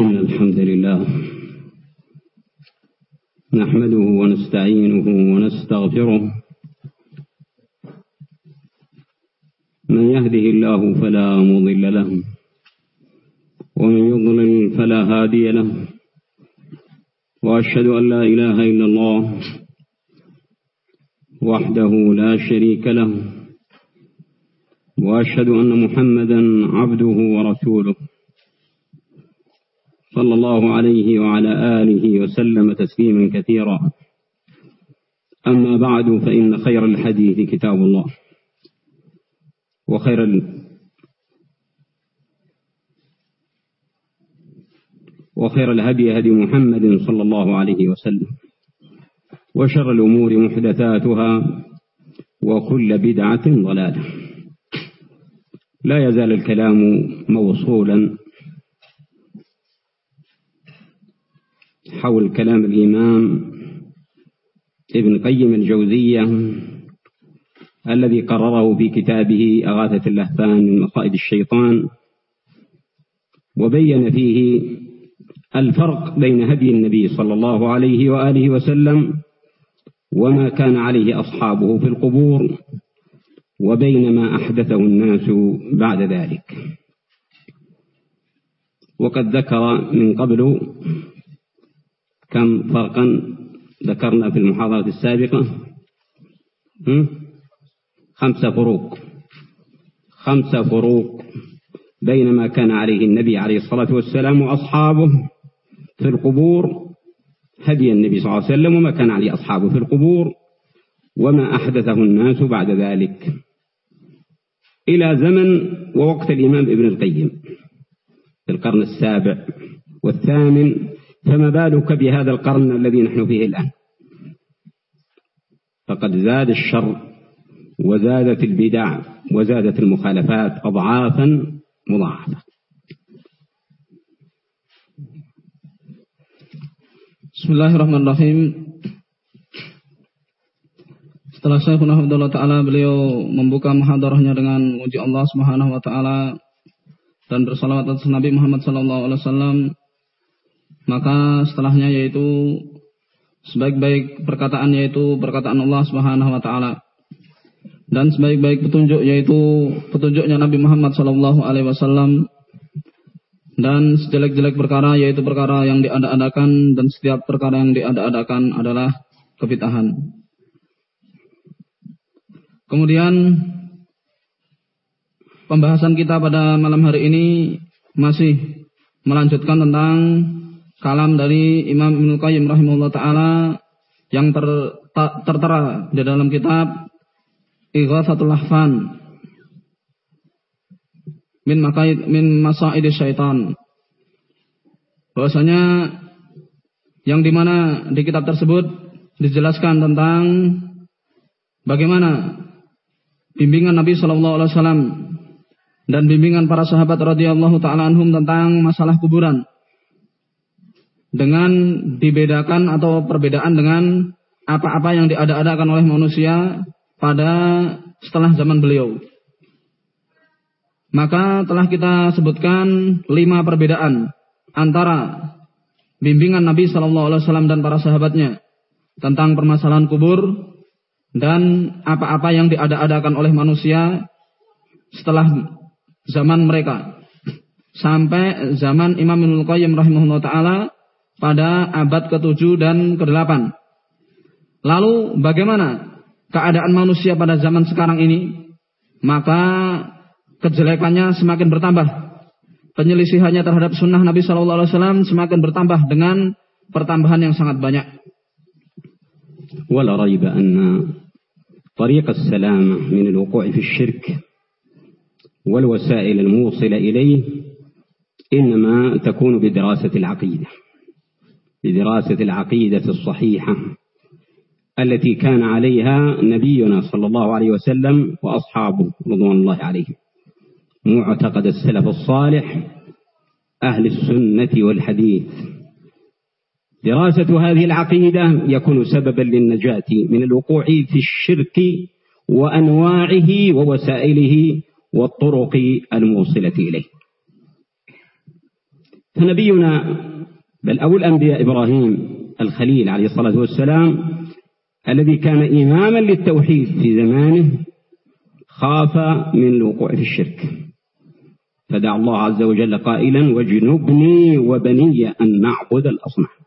إن الحمد لله نحمده ونستعينه ونستغفره. من يهده الله فلا مضل له ومن يضلل فلا هادي له وأشهد أن لا إله إلا الله وحده لا شريك له وأشهد أن محمدا عبده ورسوله. صلى الله عليه وعلى آله وسلم تسليما كثيرا. أما بعد فإن خير الحديث كتاب الله. وخير ال... وخير الهدي هدي محمد صلى الله عليه وسلم. وشر الأمور محدثاتها وكل بدعة ضلالة. لا يزال الكلام موصولا حول كلام الإمام ابن قيم الجوزية الذي قرره في كتابه أغاثة اللهفان من مصائد الشيطان وبين فيه الفرق بين هدي النبي صلى الله عليه وآله وسلم وما كان عليه أصحابه في القبور وبين ما أحدثه الناس بعد ذلك. وقد ذكر من قبل كم فرقا ذكرنا في المحاضرة السابقة؟ خمسة فروق. خمسة فروق بين ما كان عليه النبي عليه الصلاة والسلام وأصحابه في القبور هدي النبي صلى الله عليه وسلم وما كان عليه أصحابه في القبور وما أحدثه الناس بعد ذلك. إلى زمن ووقت الإمام ابن القيم في القرن السابع والثامن فما بالك بهذا القرن الذي نحن فيه الآن فقد زاد الشر وزادت البدع وزادت المخالفات أضعافا مضاعفة Bismillahirrahmanirrahim. Setelah saya Hafidullah Ta'ala beliau membuka muhadarahnya dengan muji Allah Subhanahu Wa Ta'ala dan bersalawat atas Nabi Muhammad Sallallahu Alaihi Wasallam maka setelahnya yaitu sebaik-baik perkataan yaitu perkataan Allah Subhanahu wa taala dan sebaik-baik petunjuk yaitu petunjuknya Nabi Muhammad sallallahu alaihi wasallam dan sejelek-jelek perkara yaitu perkara yang diada-adakan dan setiap perkara yang diada-adakan adalah kebitahan. Kemudian pembahasan kita pada malam hari ini masih melanjutkan tentang kalam dari Imam Ibnu Qayyim rahimahullah taala yang ter, tertera di dalam kitab Ighathatul Lahfan min makaid min masaid syaitan. Bahwasanya yang di mana di kitab tersebut dijelaskan tentang bagaimana bimbingan Nabi Shallallahu Alaihi Wasallam dan bimbingan para sahabat radhiyallahu taala anhum tentang masalah kuburan dengan dibedakan atau perbedaan dengan apa-apa yang diada-adakan oleh manusia pada setelah zaman beliau. Maka telah kita sebutkan lima perbedaan antara bimbingan Nabi Shallallahu Alaihi Wasallam dan para sahabatnya tentang permasalahan kubur dan apa-apa yang diada-adakan oleh manusia setelah zaman mereka sampai zaman Imam Ibnu Qayyim rahimahullah taala pada abad ke-7 dan ke-8. Lalu bagaimana keadaan manusia pada zaman sekarang ini? Maka kejelekannya semakin bertambah. Penyelisihannya terhadap sunnah Nabi Shallallahu Alaihi Wasallam semakin bertambah dengan pertambahan yang sangat banyak. ولا ريب أن طريق السلامة من الوقوع في الشرك والوسائل الموصلة إليه إنما تكون بدراسة العقيدة بدراسة العقيدة الصحيحة التي كان عليها نبينا صلى الله عليه وسلم وأصحابه رضوان الله عليهم. معتقد السلف الصالح أهل السنة والحديث. دراسة هذه العقيدة يكون سببا للنجاة من الوقوع في الشرك وأنواعه ووسائله والطرق الموصلة إليه. فنبينا بل أبو الأنبياء إبراهيم الخليل عليه الصلاة والسلام الذي كان إماما للتوحيد في زمانه خاف من الوقوع في الشرك. فدعا الله عز وجل قائلا واجنبني وبني أن نعبد الأصنام.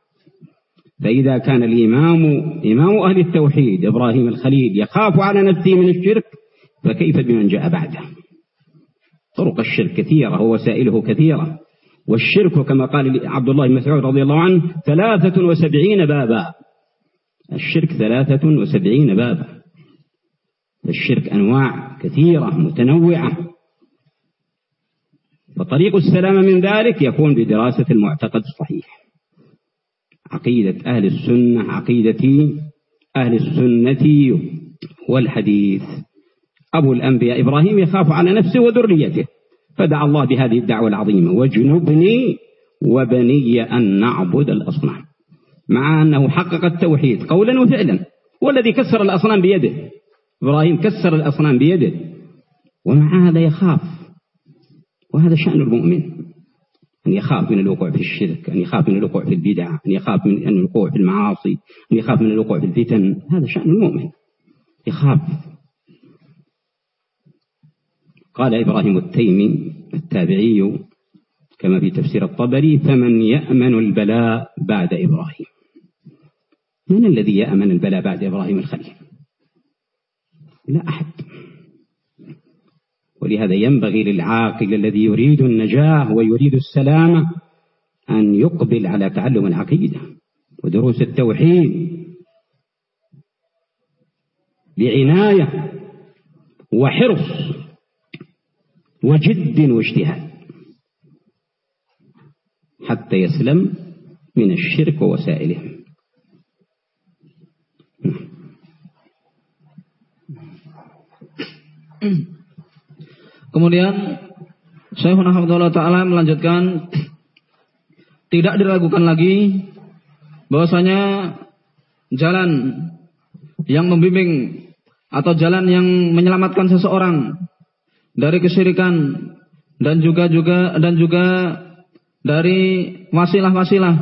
فإذا كان الإمام إمام أهل التوحيد إبراهيم الخليل يخاف على نفسه من الشرك فكيف بمن جاء بعده؟ طرق الشرك كثيرة ووسائله كثيرة. والشرك كما قال عبد الله بن مسعود رضي الله عنه ثلاثة وسبعين بابا. الشرك ثلاثة وسبعين بابا. الشرك أنواع كثيرة متنوعة. فطريق السلام من ذلك يكون بدراسة المعتقد الصحيح. عقيدة أهل السنة عقيدة أهل السنة والحديث. أبو الأنبياء إبراهيم يخاف على نفسه وذريته. فدعا الله بهذه الدعوة العظيمة. واجنبني وبني أن نعبد الأصنام. مع أنه حقق التوحيد قولا وفعلا. والذي كسر الأصنام بيده. إبراهيم كسر الأصنام بيده. ومع هذا يخاف. وهذا شأن المؤمن. أن يخاف من الوقوع في الشرك أن يخاف من الوقوع في البدع أن يخاف من الوقوع في المعاصي أن يخاف من الوقوع في الفتن. هذا شأن المؤمن. يخاف. قال إبراهيم التيمي التابعي كما في تفسير الطبري فمن يأمن البلاء بعد إبراهيم. من الذي يأمن البلاء بعد إبراهيم الخليل؟ لا أحد. ولهذا ينبغي للعاقل الذي يريد النجاة ويريد السلامة أن يقبل على تعلم العقيدة ودروس التوحيد بعناية وحرص وجد واجتهاد حتى يسلم من الشرك ووسائله Kemudian Syekhuna Hafidhullah Ta'ala melanjutkan Tidak diragukan lagi bahwasanya jalan yang membimbing atau jalan yang menyelamatkan seseorang dari kesyirikan dan juga juga dan juga dari wasilah-wasilah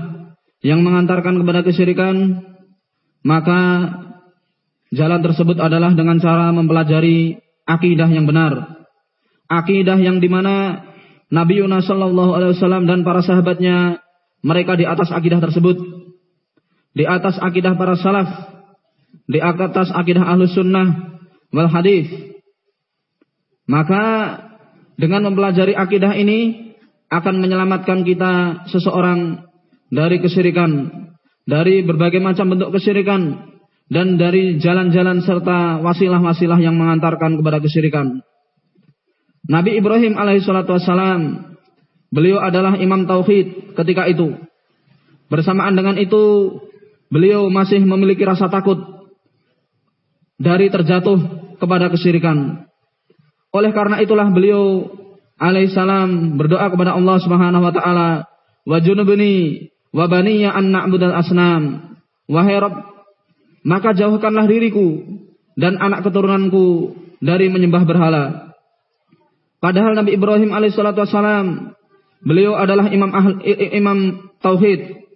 yang mengantarkan kepada kesyirikan maka jalan tersebut adalah dengan cara mempelajari akidah yang benar akidah yang di mana Nabi Yunus Shallallahu Alaihi Wasallam dan para sahabatnya mereka di atas akidah tersebut, di atas akidah para salaf, di atas akidah ahlus sunnah wal hadis. Maka dengan mempelajari akidah ini akan menyelamatkan kita seseorang dari kesyirikan, dari berbagai macam bentuk kesyirikan, dan dari jalan-jalan serta wasilah-wasilah yang mengantarkan kepada kesyirikan. Nabi Ibrahim alaihissalatu wassalam, beliau adalah imam tauhid ketika itu. Bersamaan dengan itu, beliau masih memiliki rasa takut dari terjatuh kepada kesyirikan. Oleh karena itulah beliau alaihissalam berdoa kepada Allah Subhanahu wa taala, "Wa junubni wa baniya an na'budal asnam." Wahai Rabb, maka jauhkanlah diriku dan anak keturunanku dari menyembah berhala. Padahal Nabi Ibrahim alaihissalatu wassalam beliau adalah imam ahl, imam tauhid.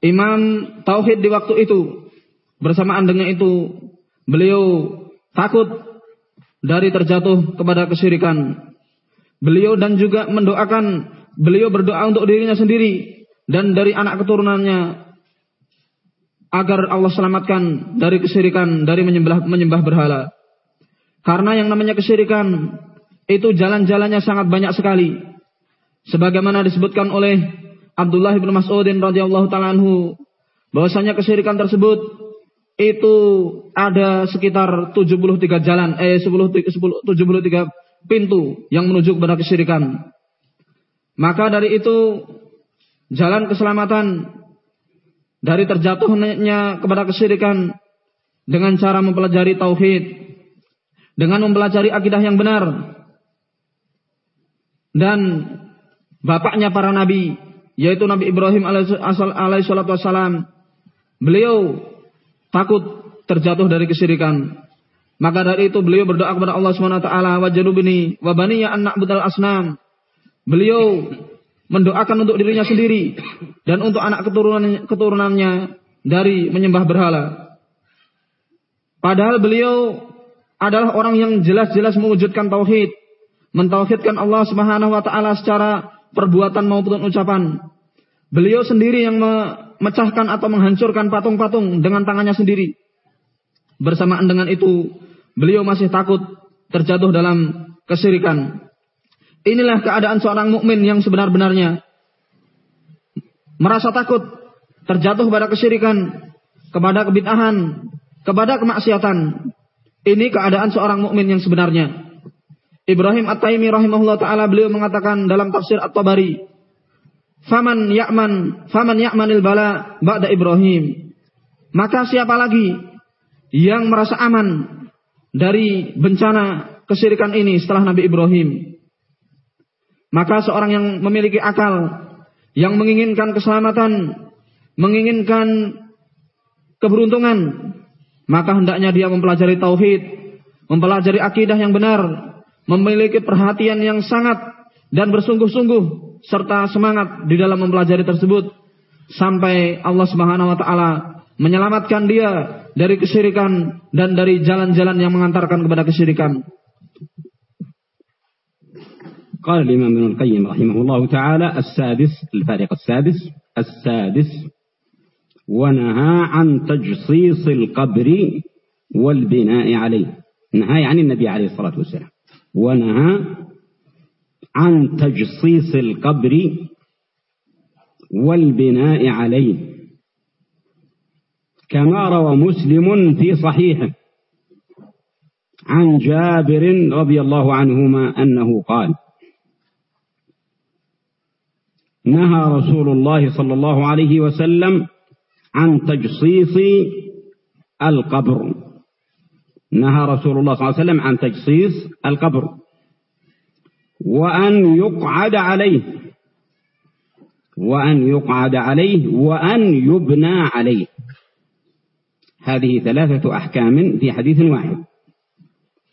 Imam tauhid di waktu itu. Bersamaan dengan itu beliau takut dari terjatuh kepada kesyirikan. Beliau dan juga mendoakan beliau berdoa untuk dirinya sendiri dan dari anak keturunannya agar Allah selamatkan dari kesyirikan, dari menyembah menyembah berhala. Karena yang namanya kesyirikan itu jalan-jalannya sangat banyak sekali. Sebagaimana disebutkan oleh Abdullah bin Mas'udin radhiyallahu taala anhu bahwasanya kesyirikan tersebut itu ada sekitar 73 jalan eh 10, 10 73 pintu yang menuju kepada kesyirikan. Maka dari itu jalan keselamatan dari terjatuhnya kepada kesyirikan dengan cara mempelajari tauhid, dengan mempelajari akidah yang benar, dan bapaknya para nabi yaitu Nabi Ibrahim alaihissalatu wassalam beliau takut terjatuh dari kesyirikan maka dari itu beliau berdoa kepada Allah Subhanahu wa taala wa janubni wa baniya an na'budal asnam beliau mendoakan untuk dirinya sendiri dan untuk anak keturunan keturunannya dari menyembah berhala. Padahal beliau adalah orang yang jelas-jelas mewujudkan tauhid, mentauhidkan Allah Subhanahu wa taala secara perbuatan maupun ucapan. Beliau sendiri yang memecahkan atau menghancurkan patung-patung dengan tangannya sendiri. Bersamaan dengan itu, beliau masih takut terjatuh dalam kesyirikan. Inilah keadaan seorang mukmin yang sebenar-benarnya. Merasa takut terjatuh pada kesyirikan, kepada kebid'ahan, kepada kemaksiatan. Ini keadaan seorang mukmin yang sebenarnya. Ibrahim At-Taimi rahimahullah taala beliau mengatakan dalam tafsir At-Tabari, "Faman ya'man, faman ya'manil bala ba'da Ibrahim." Maka siapa lagi yang merasa aman dari bencana kesyirikan ini setelah Nabi Ibrahim? Maka seorang yang memiliki akal, yang menginginkan keselamatan, menginginkan keberuntungan, maka hendaknya dia mempelajari tauhid, mempelajari akidah yang benar, memiliki perhatian yang sangat dan bersungguh-sungguh serta semangat di dalam mempelajari tersebut sampai Allah Subhanahu wa taala menyelamatkan dia dari kesyirikan dan dari jalan-jalan yang mengantarkan kepada kesyirikan. قال الإمام ابن القيم رحمه الله تعالى السادس الفارق السادس السادس ونهى عن تجصيص القبر والبناء عليه نهى عن النبي عليه الصلاة والسلام ونهى عن تجصيص القبر والبناء عليه. كما روى مسلم في صحيحه عن جابر رضي الله عنهما أنه قال نهى رسول الله صلى الله عليه وسلم عن تجصيص القبر. نهى رسول الله صلى الله عليه وسلم عن تجصيص القبر. وأن يقعد عليه. وأن يقعد عليه وأن يبنى عليه. هذه ثلاثة أحكام في حديث واحد.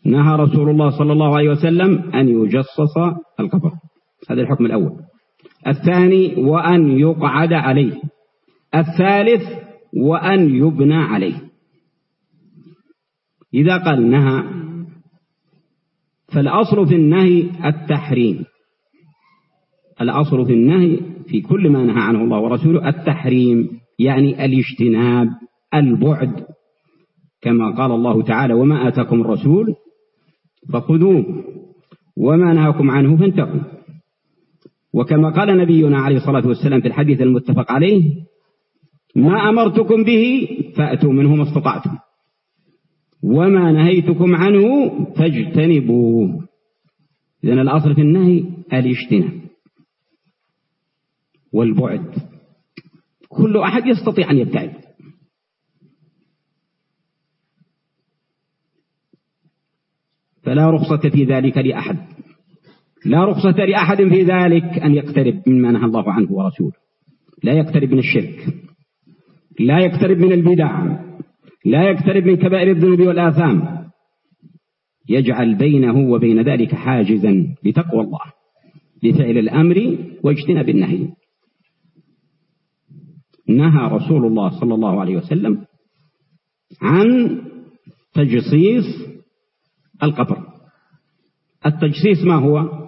نهى رسول الله صلى الله عليه وسلم أن يجصص القبر. هذا الحكم الأول. الثاني وأن يقعد عليه. الثالث وأن يبنى عليه. إذا قال نهى فالأصل في النهي التحريم. الأصل في النهي في كل ما نهى عنه الله ورسوله التحريم يعني الاجتناب البعد. كما قال الله تعالى وما آتاكم الرسول فخذوه وما نهاكم عنه فانتهوا. وكما قال نبينا عليه الصلاة والسلام في الحديث المتفق عليه ما أمرتكم به فأتوا منه ما استطعتم. وما نهيتكم عنه فاجتنبوه. إذن الأصل في النهي الاجتناب والبعد. كل أحد يستطيع أن يبتعد. فلا رخصة في ذلك لأحد. لا رخصة لأحد في ذلك أن يقترب مما نهى الله عنه ورسوله. لا يقترب من الشرك. لا يقترب من البدع. لا يقترب من كبائر الذنوب والآثام. يجعل بينه وبين ذلك حاجزا لتقوى الله بفعل الأمر واجتناب النهي. نهى رسول الله صلى الله عليه وسلم عن تجصيص القبر التجسيس ما هو؟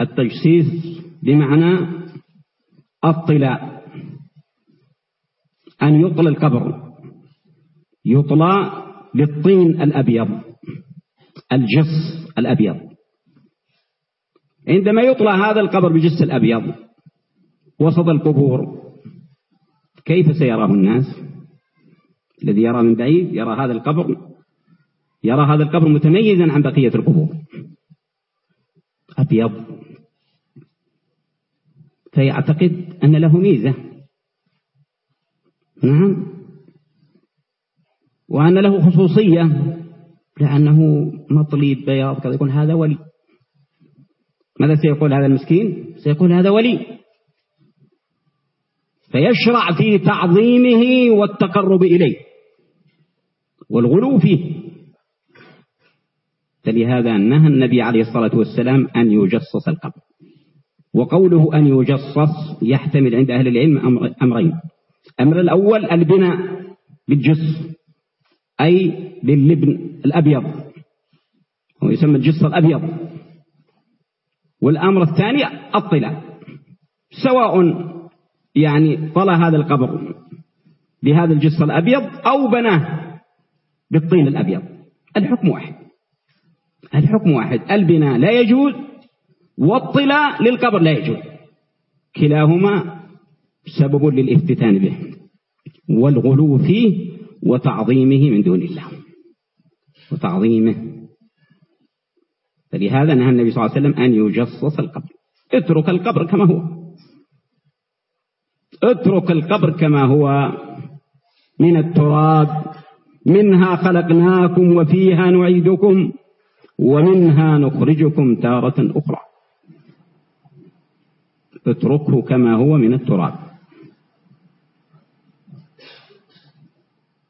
التجسيس بمعنى الطلاء أن يطل القبر يطلى بالطين الأبيض الجص الأبيض. عندما يطلى هذا القبر بجص الأبيض وسط القبور كيف سيراه الناس؟ الذي يرى من بعيد يرى هذا القبر يرى هذا القبر متميزا عن بقية القبور. أبيض. فيعتقد أن له ميزة. نعم. وأن له خصوصية لأنه مطلي بياض كذا يقول هذا ولي. ماذا سيقول هذا المسكين؟ سيقول هذا ولي. فيشرع في تعظيمه والتقرب إليه والغلو فيه. فلهذا نهى النبي عليه الصلاة والسلام أن يجصص القبر. وقوله أن يجصص يحتمل عند أهل العلم أمرين. الأمر الأول البناء بالجص. أي باللبن الأبيض. هو يسمى الجص الأبيض. والأمر الثاني الطلاء. سواء يعني طلى هذا القبر بهذا الجص الأبيض أو بناه بالطين الأبيض. الحكم واحد. الحكم واحد. البناء لا يجوز والطلاء للقبر لا يجوز. كلاهما سبب للافتتان به. والغلو فيه وتعظيمه من دون الله. وتعظيمه. فلهذا نهى النبي صلى الله عليه وسلم أن يجصص القبر. اترك القبر كما هو. اترك القبر كما هو. من التراب. منها خلقناكم وفيها نعيدكم. ومنها نخرجكم تارة أخرى. اتركه كما هو من التراب.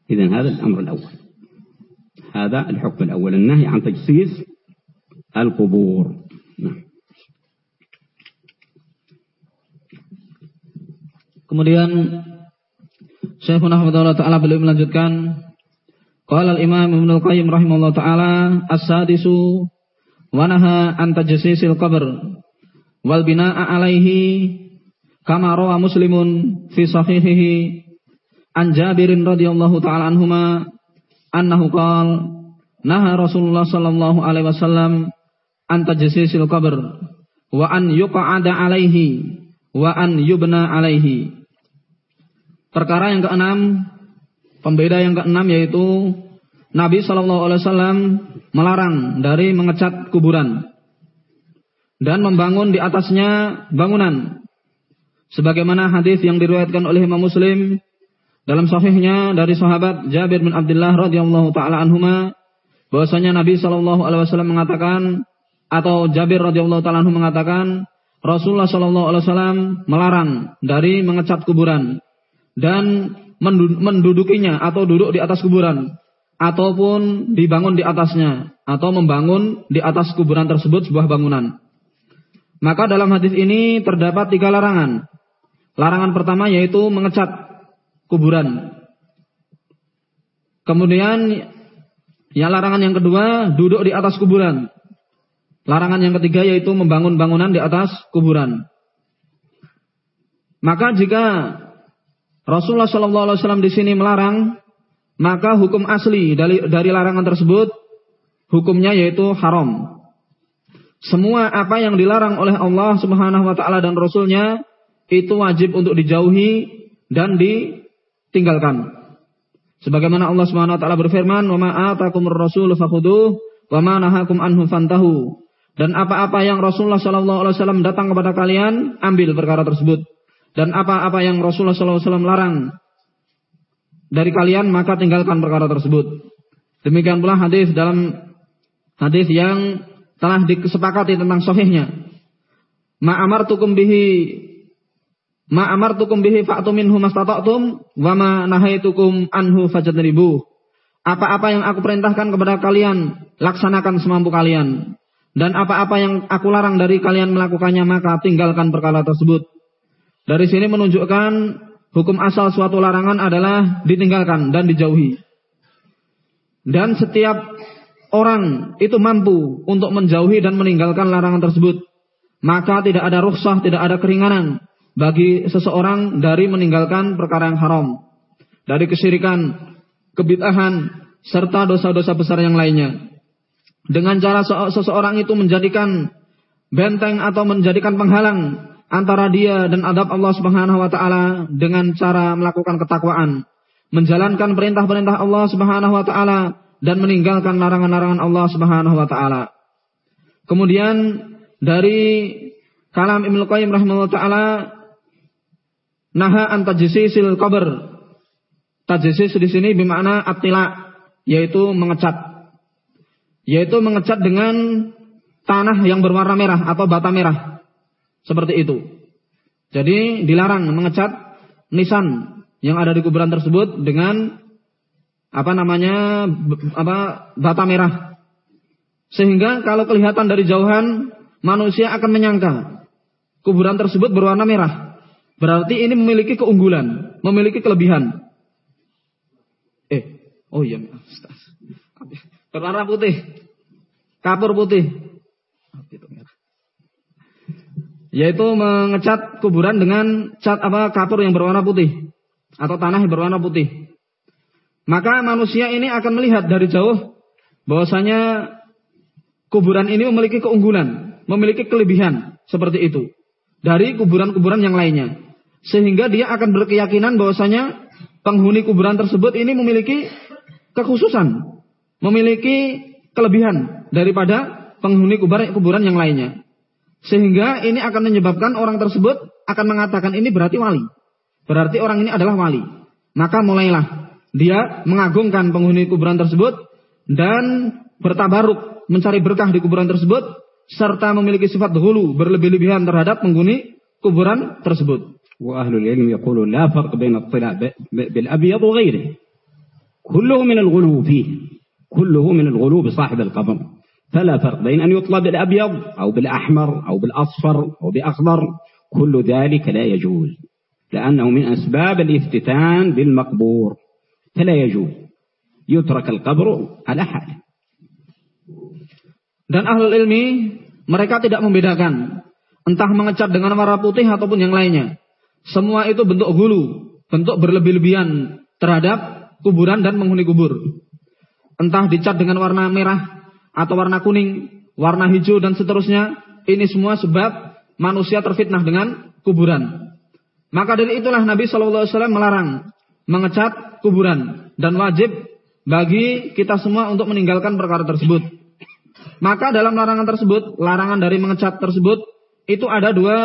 إذن هذا الأمر الأول هذا الحكم الأول النهي عن تجسيس القبور نعم Kemudian Syekhuna Hafidhullah Ta'ala beliau melanjutkan Qala al-Imam Ibnu Al-Qayyim rahimahullah taala as-sadisu wa naha an tajsisil qabr wal binaa'a alaihi kama rawa Muslimun fi sahihihi an Jabirin radhiyallahu taala anhuma annahu qala naha Rasulullah sallallahu alaihi wasallam an tajsisil qabr wa an yuqa'ada alaihi wa an yubna alaihi Perkara yang keenam Pembeda yang keenam yaitu Nabi Shallallahu Alaihi Wasallam melarang dari mengecat kuburan dan membangun di atasnya bangunan. Sebagaimana hadis yang diriwayatkan oleh Imam Muslim dalam sahihnya dari sahabat Jabir bin Abdullah radhiyallahu taala anhuma bahwasanya Nabi Shallallahu alaihi wasallam mengatakan atau Jabir radhiyallahu taala anhu mengatakan Rasulullah Shallallahu alaihi wasallam melarang dari mengecat kuburan dan mendudukinya atau duduk di atas kuburan ataupun dibangun di atasnya atau membangun di atas kuburan tersebut sebuah bangunan. Maka dalam hadis ini terdapat tiga larangan. Larangan pertama yaitu mengecat kuburan. Kemudian yang larangan yang kedua duduk di atas kuburan. Larangan yang ketiga yaitu membangun bangunan di atas kuburan. Maka jika Rasulullah Shallallahu Alaihi Wasallam di sini melarang, maka hukum asli dari dari larangan tersebut hukumnya yaitu haram. Semua apa yang dilarang oleh Allah Subhanahu Wa Taala dan Rasulnya itu wajib untuk dijauhi dan ditinggalkan. Sebagaimana Allah Subhanahu Wa Taala berfirman, "Wa ma'atakumur rasul fakhuduh, wa ma nahakum anhu fantahu." Dan apa-apa yang Rasulullah Shallallahu Alaihi Wasallam datang kepada kalian, ambil perkara tersebut dan apa-apa yang Rasulullah SAW larang dari kalian maka tinggalkan perkara tersebut. Demikian pula hadis dalam hadis yang telah disepakati tentang sahihnya. Ma amartukum bihi ma amartukum bihi fa'tu minhu mastata'tum wa ma nahaitukum anhu fajtanibuh. Apa-apa yang aku perintahkan kepada kalian, laksanakan semampu kalian. Dan apa-apa yang aku larang dari kalian melakukannya, maka tinggalkan perkara tersebut. Dari sini menunjukkan hukum asal suatu larangan adalah ditinggalkan dan dijauhi. Dan setiap orang itu mampu untuk menjauhi dan meninggalkan larangan tersebut. Maka tidak ada rukhsah, tidak ada keringanan bagi seseorang dari meninggalkan perkara yang haram. Dari kesyirikan, kebid'ahan, serta dosa-dosa besar yang lainnya. Dengan cara seseorang itu menjadikan benteng atau menjadikan penghalang antara dia dan adab Allah Subhanahu wa taala dengan cara melakukan ketakwaan, menjalankan perintah-perintah Allah Subhanahu wa taala dan meninggalkan larangan-larangan Allah Subhanahu wa taala. Kemudian dari kalam Ibnu Qayyim rahimahullah taala naha an tajsisil qabr. Tajsis di sini bermakna atila yaitu mengecat. Yaitu mengecat dengan tanah yang berwarna merah atau bata merah. Seperti itu. Jadi dilarang mengecat nisan yang ada di kuburan tersebut dengan apa namanya apa bata merah. Sehingga kalau kelihatan dari jauhan manusia akan menyangka kuburan tersebut berwarna merah. Berarti ini memiliki keunggulan, memiliki kelebihan. Eh, oh iya, berwarna putih, kapur putih, yaitu mengecat kuburan dengan cat apa kapur yang berwarna putih atau tanah yang berwarna putih. Maka manusia ini akan melihat dari jauh bahwasanya kuburan ini memiliki keunggulan, memiliki kelebihan seperti itu dari kuburan-kuburan yang lainnya. Sehingga dia akan berkeyakinan bahwasanya penghuni kuburan tersebut ini memiliki kekhususan, memiliki kelebihan daripada penghuni kuburan yang lainnya. Sehingga ini akan menyebabkan orang tersebut akan mengatakan ini berarti wali. Berarti orang ini adalah wali. Maka mulailah dia mengagungkan penghuni kuburan tersebut dan bertabaruk mencari berkah di kuburan tersebut serta memiliki sifat hulu berlebih-lebihan terhadap penghuni kuburan tersebut. وأهل العلم يقولون لا فرق بين الطلاء بالأبيض وغيره. كله من الغلو فيه. كله من الغلو بصاحب القبر. فلا فرق بين أن يطلب بالأبيض أو بالأحمر أو بالأصفر أو بأخضر. كل ذلك لا يجوز. لأنه من أسباب الافتتان بالمقبور. فلا يجوز. يترك القبر على حاله Dan ahlul ilmi mereka tidak membedakan. Entah mengecat dengan warna putih ataupun yang lainnya. Semua itu bentuk hulu, bentuk berlebih-lebihan terhadap kuburan dan menghuni kubur. Entah dicat dengan warna merah atau warna kuning, warna hijau dan seterusnya, ini semua sebab manusia terfitnah dengan kuburan. Maka dari itulah Nabi Shallallahu Alaihi Wasallam melarang mengecat kuburan dan wajib bagi kita semua untuk meninggalkan perkara tersebut. Maka dalam larangan tersebut, larangan dari mengecat tersebut, itu ada dua,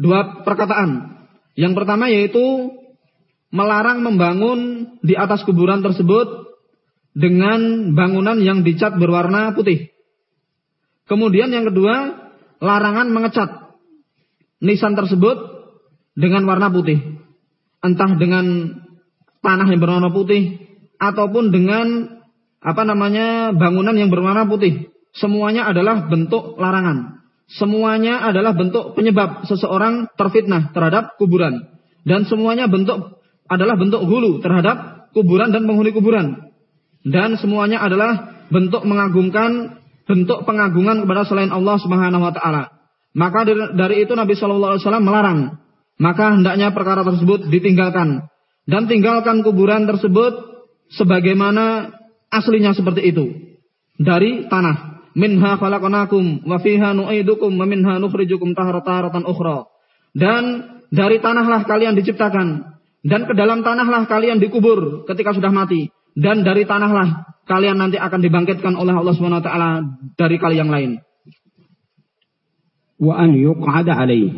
dua perkataan. Yang pertama yaitu melarang membangun di atas kuburan tersebut dengan bangunan yang dicat berwarna putih. Kemudian yang kedua, larangan mengecat nisan tersebut dengan warna putih. Entah dengan tanah yang berwarna putih ataupun dengan apa namanya bangunan yang berwarna putih. Semuanya adalah bentuk larangan. Semuanya adalah bentuk penyebab seseorang terfitnah terhadap kuburan. Dan semuanya bentuk adalah bentuk hulu terhadap kuburan dan penghuni kuburan. Dan semuanya adalah bentuk mengagungkan, bentuk pengagungan kepada selain Allah Subhanahu wa taala. Maka dari itu Nabi Shallallahu alaihi wasallam melarang. Maka hendaknya perkara tersebut ditinggalkan dan tinggalkan kuburan tersebut sebagaimana aslinya seperti itu. Dari tanah Minha khalaqnakum wa fiha nu'idukum wa minha nukhrijukum taharatan ukhra. Dan dari tanahlah kalian diciptakan dan ke dalam tanahlah kalian dikubur ketika sudah mati dan dari tanahlah kalian nanti akan dibangkitkan oleh Allah Subhanahu wa taala dari kali yang lain. وأن يقعد عليه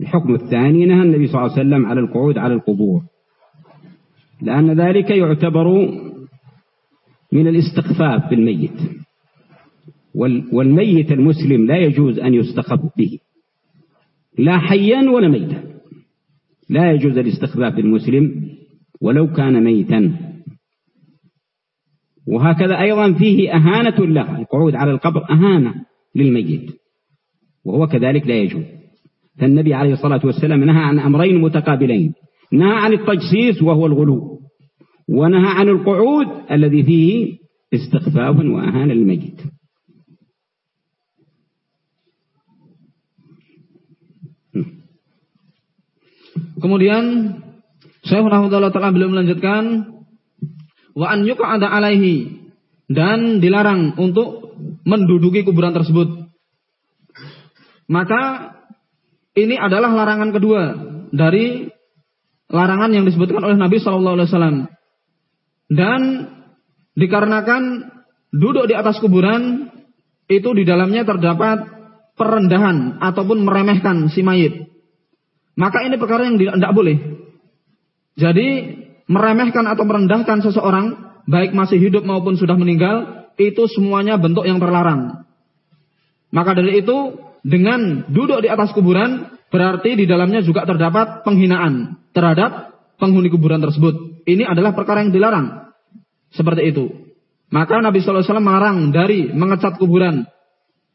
الحكم الثاني نهى النبي صلى الله عليه وسلم على القعود على القبور لأن ذلك يعتبر من الاستخفاف بالميت والميت المسلم لا يجوز أن يستخف به. لا حيا ولا ميتا. لا يجوز الاستخفاف بالمسلم ولو كان ميتا. وهكذا أيضا فيه أهانة له القعود على القبر أهانة للميت. وهو كذلك لا يجوز. فالنبي عليه الصلاة والسلام نهى عن أمرين متقابلين. نهى عن التجسيس وهو الغلو ونهى عن القعود الذي فيه استخفاف وأهان الميت Kemudian Syekh rahimahullah taala beliau melanjutkan wa an yuqa'ada alaihi dan dilarang untuk menduduki kuburan tersebut. Maka ini adalah larangan kedua dari larangan yang disebutkan oleh Nabi Shallallahu alaihi wasallam. Dan dikarenakan duduk di atas kuburan itu di dalamnya terdapat perendahan ataupun meremehkan si mayit. Maka ini perkara yang tidak boleh. Jadi meremehkan atau merendahkan seseorang baik masih hidup maupun sudah meninggal itu semuanya bentuk yang terlarang. Maka dari itu dengan duduk di atas kuburan berarti di dalamnya juga terdapat penghinaan terhadap penghuni kuburan tersebut. Ini adalah perkara yang dilarang. Seperti itu. Maka Nabi SAW melarang dari mengecat kuburan.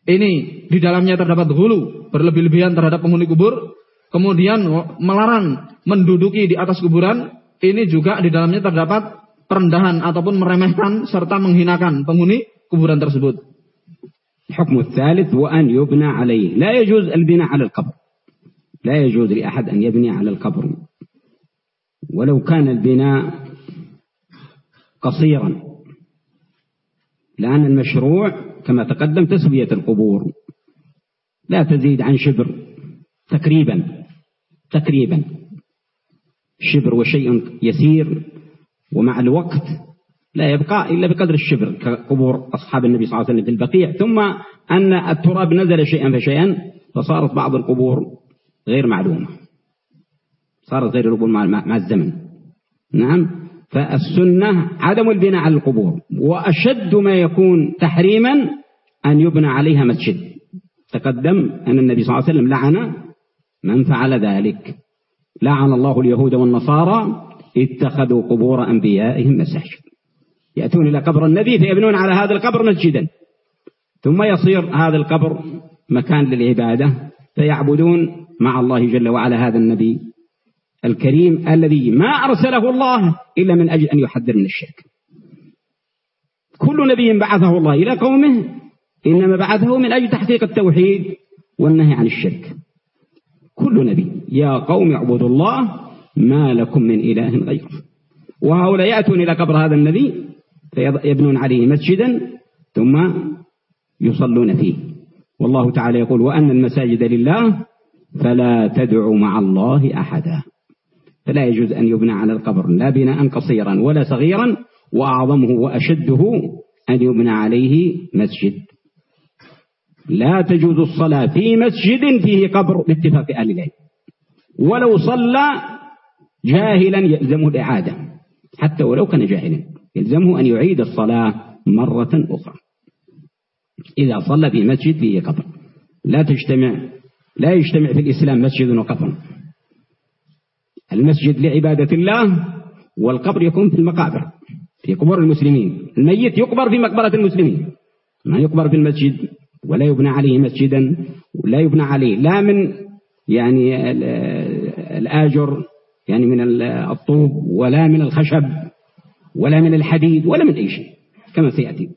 Ini di dalamnya terdapat hulu. berlebih-lebihan terhadap penghuni kubur, kemudian melarang menduduki di atas kuburan, ini juga di dalamnya terdapat perendahan ataupun meremehkan serta menghinakan penghuni kuburan tersebut. الحكم الثالث وأن يبنى عليه لا يجوز البناء على القبر لا يجوز لأحد أن يبني على القبر ولو كان البناء قصيرا لأن المشروع كما تقدم تسوية القبور لا تزيد عن شبر تقريبا تقريبا. شبر وشيء يسير ومع الوقت لا يبقى إلا بقدر الشبر كقبور أصحاب النبي صلى الله عليه وسلم في البقيع. ثم أن التراب نزل شيئا فشيئا فصارت بعض القبور غير معلومة. صارت غير القبور مع الزمن. نعم. فالسنة عدم البناء على القبور وأشد ما يكون تحريما أن يبنى عليها مسجد. تقدم أن النبي صلى الله عليه وسلم لعن من فعل ذلك. لعن الله اليهود والنصارى اتخذوا قبور أنبيائهم مساجد. يأتون إلى قبر النبي فيبنون على هذا القبر مسجدا. ثم يصير هذا القبر مكان للعبادة فيعبدون مع الله جل وعلا هذا النبي الكريم الذي ما أرسله الله إلا من أجل أن يحذر من الشرك. كل نبي بعثه الله إلى قومه إنما بعثه من أجل تحقيق التوحيد والنهي عن الشرك. كل نبي. يا قوم اعبدوا الله ما لكم من إله غيره. وهؤلاء يأتون إلى قبر هذا النبي فيبنون عليه مسجدا ثم يصلون فيه. والله تعالى يقول وأن المساجد لله فلا تدعوا مع الله أحدا. فلا يجوز أن يبنى على القبر لا بناء قصيرا ولا صغيرا وأعظمه وأشده أن يبنى عليه مسجد. لا تجوز الصلاة في مسجد فيه قبر باتفاق أهل العلم ولو صلى جاهلا يلزمه الإعادة. حتى ولو كان جاهلا يلزمه أن يعيد الصلاة مرة أخرى. إذا صلى في مسجد فيه قبر. لا تجتمع لا يجتمع في الإسلام مسجد وقبر. المسجد لعبادة الله والقبر يكون في المقابر في قبور المسلمين. الميت يقبر في مقبرة المسلمين. ما يقبر في المسجد ولا يبنى عليه مسجدا ولا يبنى عليه لا من يعني الآجر يعني من الطوب ولا من الخشب ولا من الحديد ولا من أي شيء كما سيأتي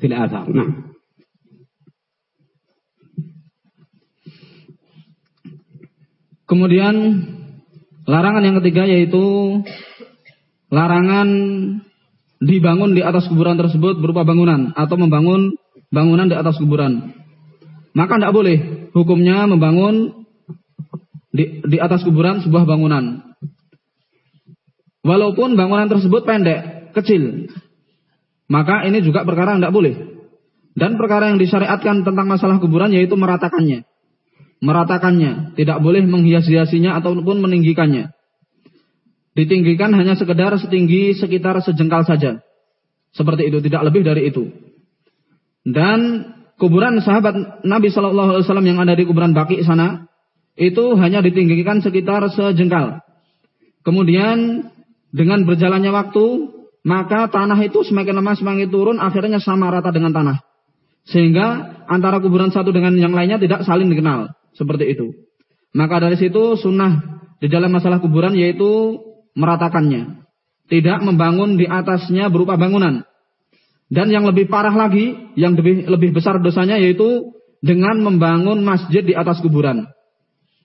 في الآثار نعم Kemudian larangan yang ketiga yaitu larangan dibangun di atas kuburan tersebut berupa bangunan atau membangun bangunan di atas kuburan. Maka tidak boleh hukumnya membangun di, di atas kuburan sebuah bangunan. Walaupun bangunan tersebut pendek, kecil. Maka ini juga perkara yang tidak boleh. Dan perkara yang disyariatkan tentang masalah kuburan yaitu meratakannya. Meratakannya. Tidak boleh menghias-hiasinya ataupun meninggikannya. Ditinggikan hanya sekedar setinggi sekitar sejengkal saja. Seperti itu, tidak lebih dari itu. Dan kuburan sahabat Nabi Shallallahu Alaihi Wasallam yang ada di kuburan Baki sana itu hanya ditinggikan sekitar sejengkal. Kemudian dengan berjalannya waktu, maka tanah itu semakin lama semakin turun, akhirnya sama rata dengan tanah. Sehingga antara kuburan satu dengan yang lainnya tidak saling dikenal. Seperti itu. Maka dari situ sunnah di dalam masalah kuburan yaitu meratakannya. Tidak membangun di atasnya berupa bangunan. Dan yang lebih parah lagi, yang lebih, lebih besar dosanya yaitu dengan membangun masjid di atas kuburan.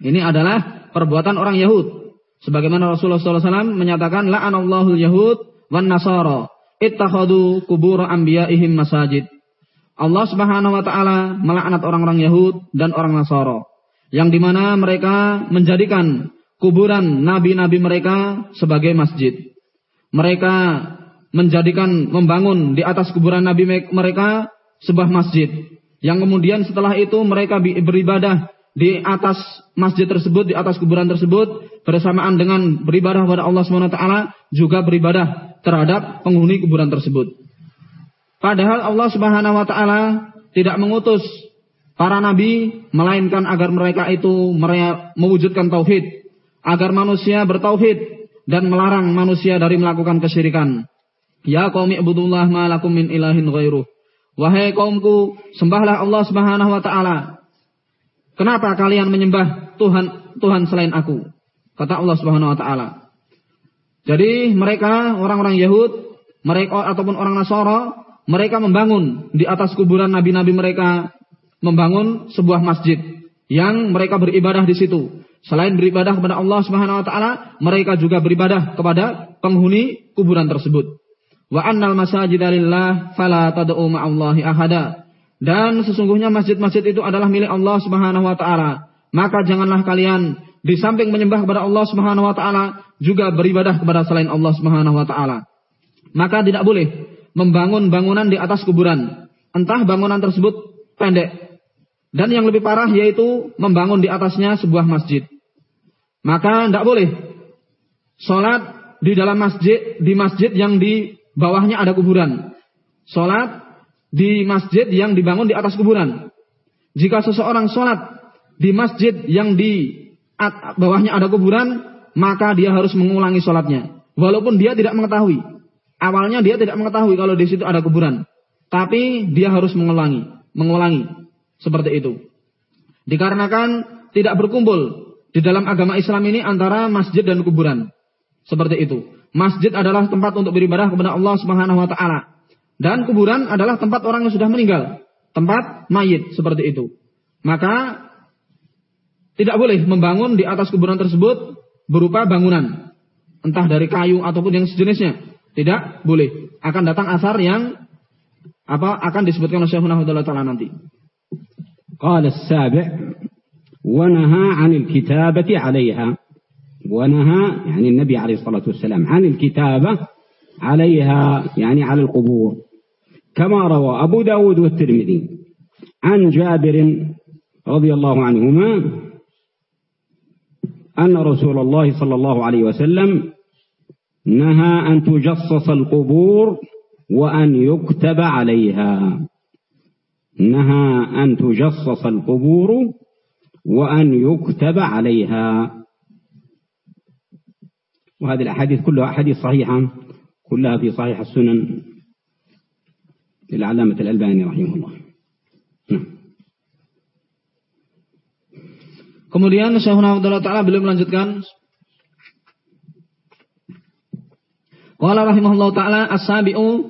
Ini adalah perbuatan orang Yahud. Sebagaimana Rasulullah SAW menyatakan la'anallahu yahud wan nasara ittakhadu kubur anbiya'ihim masajid. Allah Subhanahu wa taala melaknat orang-orang Yahud dan orang Nasara yang di mana mereka menjadikan kuburan nabi-nabi mereka sebagai masjid. Mereka menjadikan membangun di atas kuburan nabi mereka sebuah masjid yang kemudian setelah itu mereka beribadah di atas masjid tersebut, di atas kuburan tersebut, bersamaan dengan beribadah kepada Allah SWT, juga beribadah terhadap penghuni kuburan tersebut. Padahal Allah Subhanahu wa taala tidak mengutus para nabi melainkan agar mereka itu mewujudkan tauhid, agar manusia bertauhid dan melarang manusia dari melakukan kesyirikan. Ya qaumi ibudullah ma lakum min ilahin ghairuh. Wahai kaumku, sembahlah Allah Subhanahu wa taala kenapa kalian menyembah Tuhan Tuhan selain aku? Kata Allah Subhanahu wa taala. Jadi mereka orang-orang Yahud, mereka ataupun orang Nasara, mereka membangun di atas kuburan nabi-nabi mereka membangun sebuah masjid yang mereka beribadah di situ. Selain beribadah kepada Allah Subhanahu wa taala, mereka juga beribadah kepada penghuni kuburan tersebut. Wa annal masajida lillah fala tad'u ma'allahi ahada. Dan sesungguhnya masjid-masjid itu adalah milik Allah Subhanahu wa taala. Maka janganlah kalian di samping menyembah kepada Allah Subhanahu wa taala juga beribadah kepada selain Allah Subhanahu wa taala. Maka tidak boleh membangun bangunan di atas kuburan. Entah bangunan tersebut pendek dan yang lebih parah yaitu membangun di atasnya sebuah masjid. Maka tidak boleh sholat di dalam masjid di masjid yang di bawahnya ada kuburan. Sholat di masjid yang dibangun di atas kuburan. Jika seseorang sholat di masjid yang di bawahnya ada kuburan, maka dia harus mengulangi sholatnya. Walaupun dia tidak mengetahui. Awalnya dia tidak mengetahui kalau di situ ada kuburan. Tapi dia harus mengulangi. Mengulangi. Seperti itu. Dikarenakan tidak berkumpul di dalam agama Islam ini antara masjid dan kuburan. Seperti itu. Masjid adalah tempat untuk beribadah kepada Allah Subhanahu wa taala. Dan kuburan adalah tempat orang yang sudah meninggal, tempat mayit seperti itu. Maka tidak boleh membangun di atas kuburan tersebut berupa bangunan, entah dari kayu ataupun yang sejenisnya. Tidak boleh. Akan datang asar yang apa akan disebutkan oleh Syekh Muhammad Ta'ala nanti. Qala as-sabi' wa naha 'anil kitabati 'alayha. ونهى يعني النبي عليه الصلاة والسلام عن الكتابة عليها يعني على القبور. كما روى أبو داود والترمذي عن جابر رضي الله عنهما أن رسول الله صلى الله عليه وسلم نهى أن تجصص القبور وأن يكتب عليها. نهى أن تجصص القبور وأن يكتب عليها. وهذه الأحاديث كلها أحاديث صحيحة كلها في صحيح السنن للعلامة الألباني رحمه الله نعم Kemudian Syekhuna Abdullah Ta'ala beliau melanjutkan Qala rahimahullah ta'ala as-sabi'u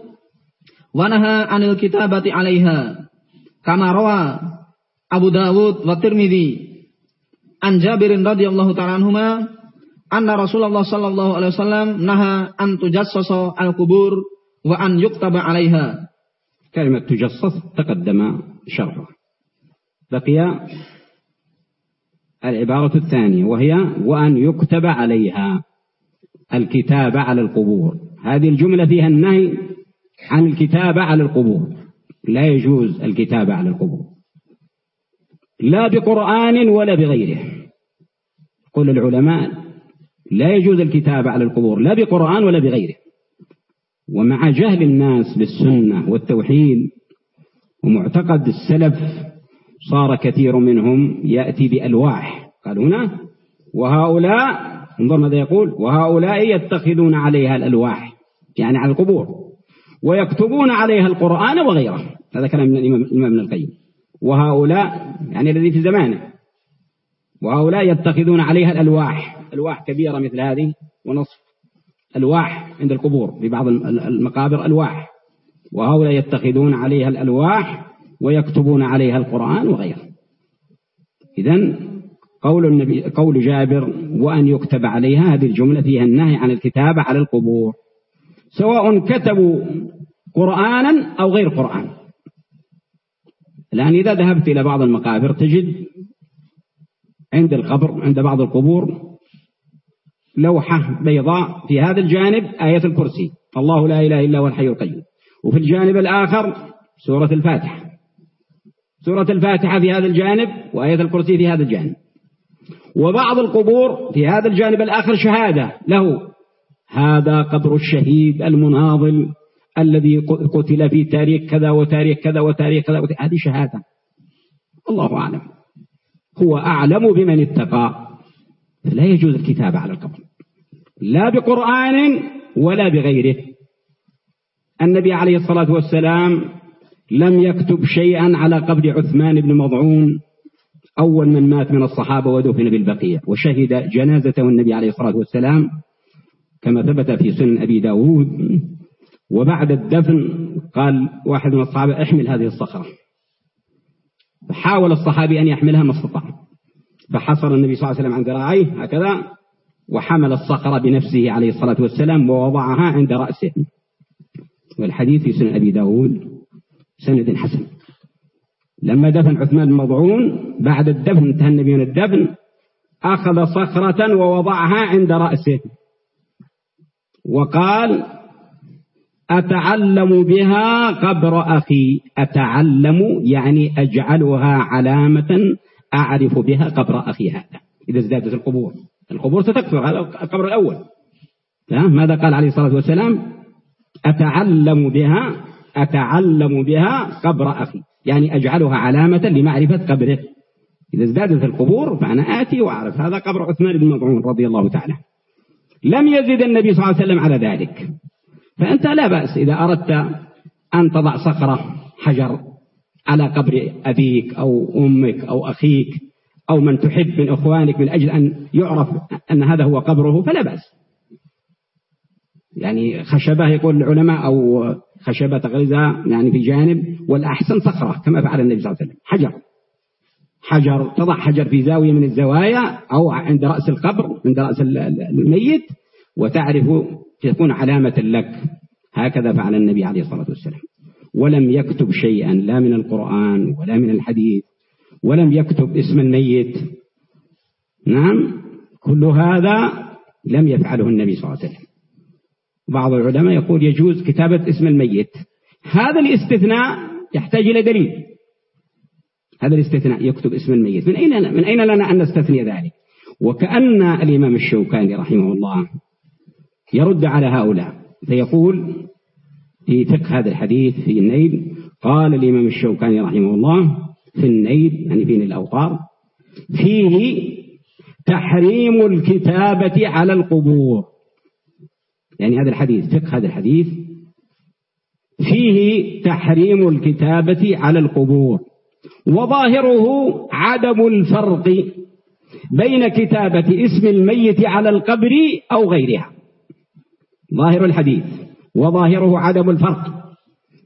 wa naha 'anil kitabati 'alaiha kama rawa Abu Dawud wa Tirmidzi an Jabirin radhiyallahu ta'ala anhuma anna Rasulullah sallallahu alaihi wasallam naha an tujassasa al-qubur wa an yuktaba 'alaiha كلمة تجصص تقدم شرحه. بقي العبارة الثانية وهي وأن يكتب عليها الكتابة على القبور. هذه الجملة فيها النهي عن الكتابة على القبور. لا يجوز الكتابة على القبور. لا بقرآن ولا بغيره. قل العلماء لا يجوز الكتابة على القبور لا بقرآن ولا بغيره. ومع جهل الناس بالسنة والتوحيد ومعتقد السلف صار كثير منهم يأتي بألواح. قال هنا وهؤلاء انظر ماذا يقول وهؤلاء يتخذون عليها الألواح يعني على القبور ويكتبون عليها القرآن وغيره. هذا كلام من الإمام ابن القيم. وهؤلاء يعني الذي في زمانه. وهؤلاء يتخذون عليها الألواح ألواح كبيرة مثل هذه ونصف ألواح عند القبور في بعض المقابر ألواح. وهؤلاء يتخذون عليها الألواح ويكتبون عليها القرآن وغيره. إذا قول النبي قول جابر وأن يكتب عليها هذه الجملة فيها النهي عن الكتابة على القبور. سواء كتبوا قرآنا أو غير قرآن. الآن إذا ذهبت إلى بعض المقابر تجد عند القبر عند بعض القبور لوحة بيضاء في هذا الجانب آية الكرسي. الله لا إله إلا هو الحي القيوم. وفي الجانب الآخر سورة الفاتحة. سورة الفاتحة في هذا الجانب وآية الكرسي في هذا الجانب. وبعض القبور في هذا الجانب الآخر شهادة له. هذا قبر الشهيد المناضل الذي قتل في تاريخ كذا وتاريخ كذا وتاريخ كذا وتاريخ هذه شهادة. الله أعلم. هو أعلم بمن اتقى. فلا يجوز الكتابة على القبر. لا بقرآن ولا بغيره. النبي عليه الصلاة والسلام لم يكتب شيئا على قبر عثمان بن مضعون أول من مات من الصحابة ودفن بالبقية وشهد جنازته النبي عليه الصلاة والسلام كما ثبت في سنن أبي داود. وبعد الدفن قال واحد من الصحابة احمل هذه الصخرة. فحاول الصحابي أن يحملها ما استطاع. فحصر النبي صلى الله عليه وسلم عن ذراعيه هكذا وحمل الصخرة بنفسه عليه الصلاة والسلام ووضعها عند رأسه. والحديث في سنن أبي داود سند حسن. لما دفن عثمان المضعون بعد الدفن انتهى النبي من الدفن أخذ صخرة ووضعها عند رأسه. وقال أتعلم بها قبر أخي. أتعلم يعني أجعلها علامة أعرف بها قبر أخي هذا. إذا ازدادت القبور. القبور ستكثر هذا القبر الأول. ماذا قال عليه الصلاة والسلام؟ أتعلم بها أتعلم بها قبر أخي. يعني أجعلها علامة لمعرفة قبره. إذا ازدادت القبور فأنا آتي وأعرف. هذا قبر عثمان بن مضعون رضي الله تعالى. لم يزد النبي صلى الله عليه وسلم على ذلك. فأنت لا بأس إذا أردت أن تضع صخرة حجر على قبر أبيك أو أمك أو أخيك أو من تحب من إخوانك من أجل أن يعرف أن هذا هو قبره فلا بأس. يعني خشبة يقول العلماء أو خشبة تغرزها يعني في جانب والأحسن صخرة كما فعل النبي صلى الله عليه وسلم حجر. حجر تضع حجر في زاوية من الزوايا أو عند رأس القبر عند رأس الميت وتعرف تكون علامة لك. هكذا فعل النبي عليه الصلاة والسلام. ولم يكتب شيئا لا من القرآن ولا من الحديث ولم يكتب اسم الميت. نعم كل هذا لم يفعله النبي صلى الله عليه وسلم. بعض العلماء يقول يجوز كتابة اسم الميت. هذا الاستثناء يحتاج إلى دليل. هذا الاستثناء يكتب اسم الميت. من أين من أين لنا أن نستثني ذلك؟ وكأن الإمام الشوكاني رحمه الله يرد على هؤلاء فيقول في فقه هذا الحديث في النيل قال الإمام الشوكاني رحمه الله في النيل يعني في الأوطار فيه تحريم الكتابة على القبور. يعني هذا الحديث فقه هذا الحديث فيه تحريم الكتابة على القبور. وظاهره عدم الفرق بين كتابة اسم الميت على القبر أو غيرها. ظاهر الحديث وظاهره عدم الفرق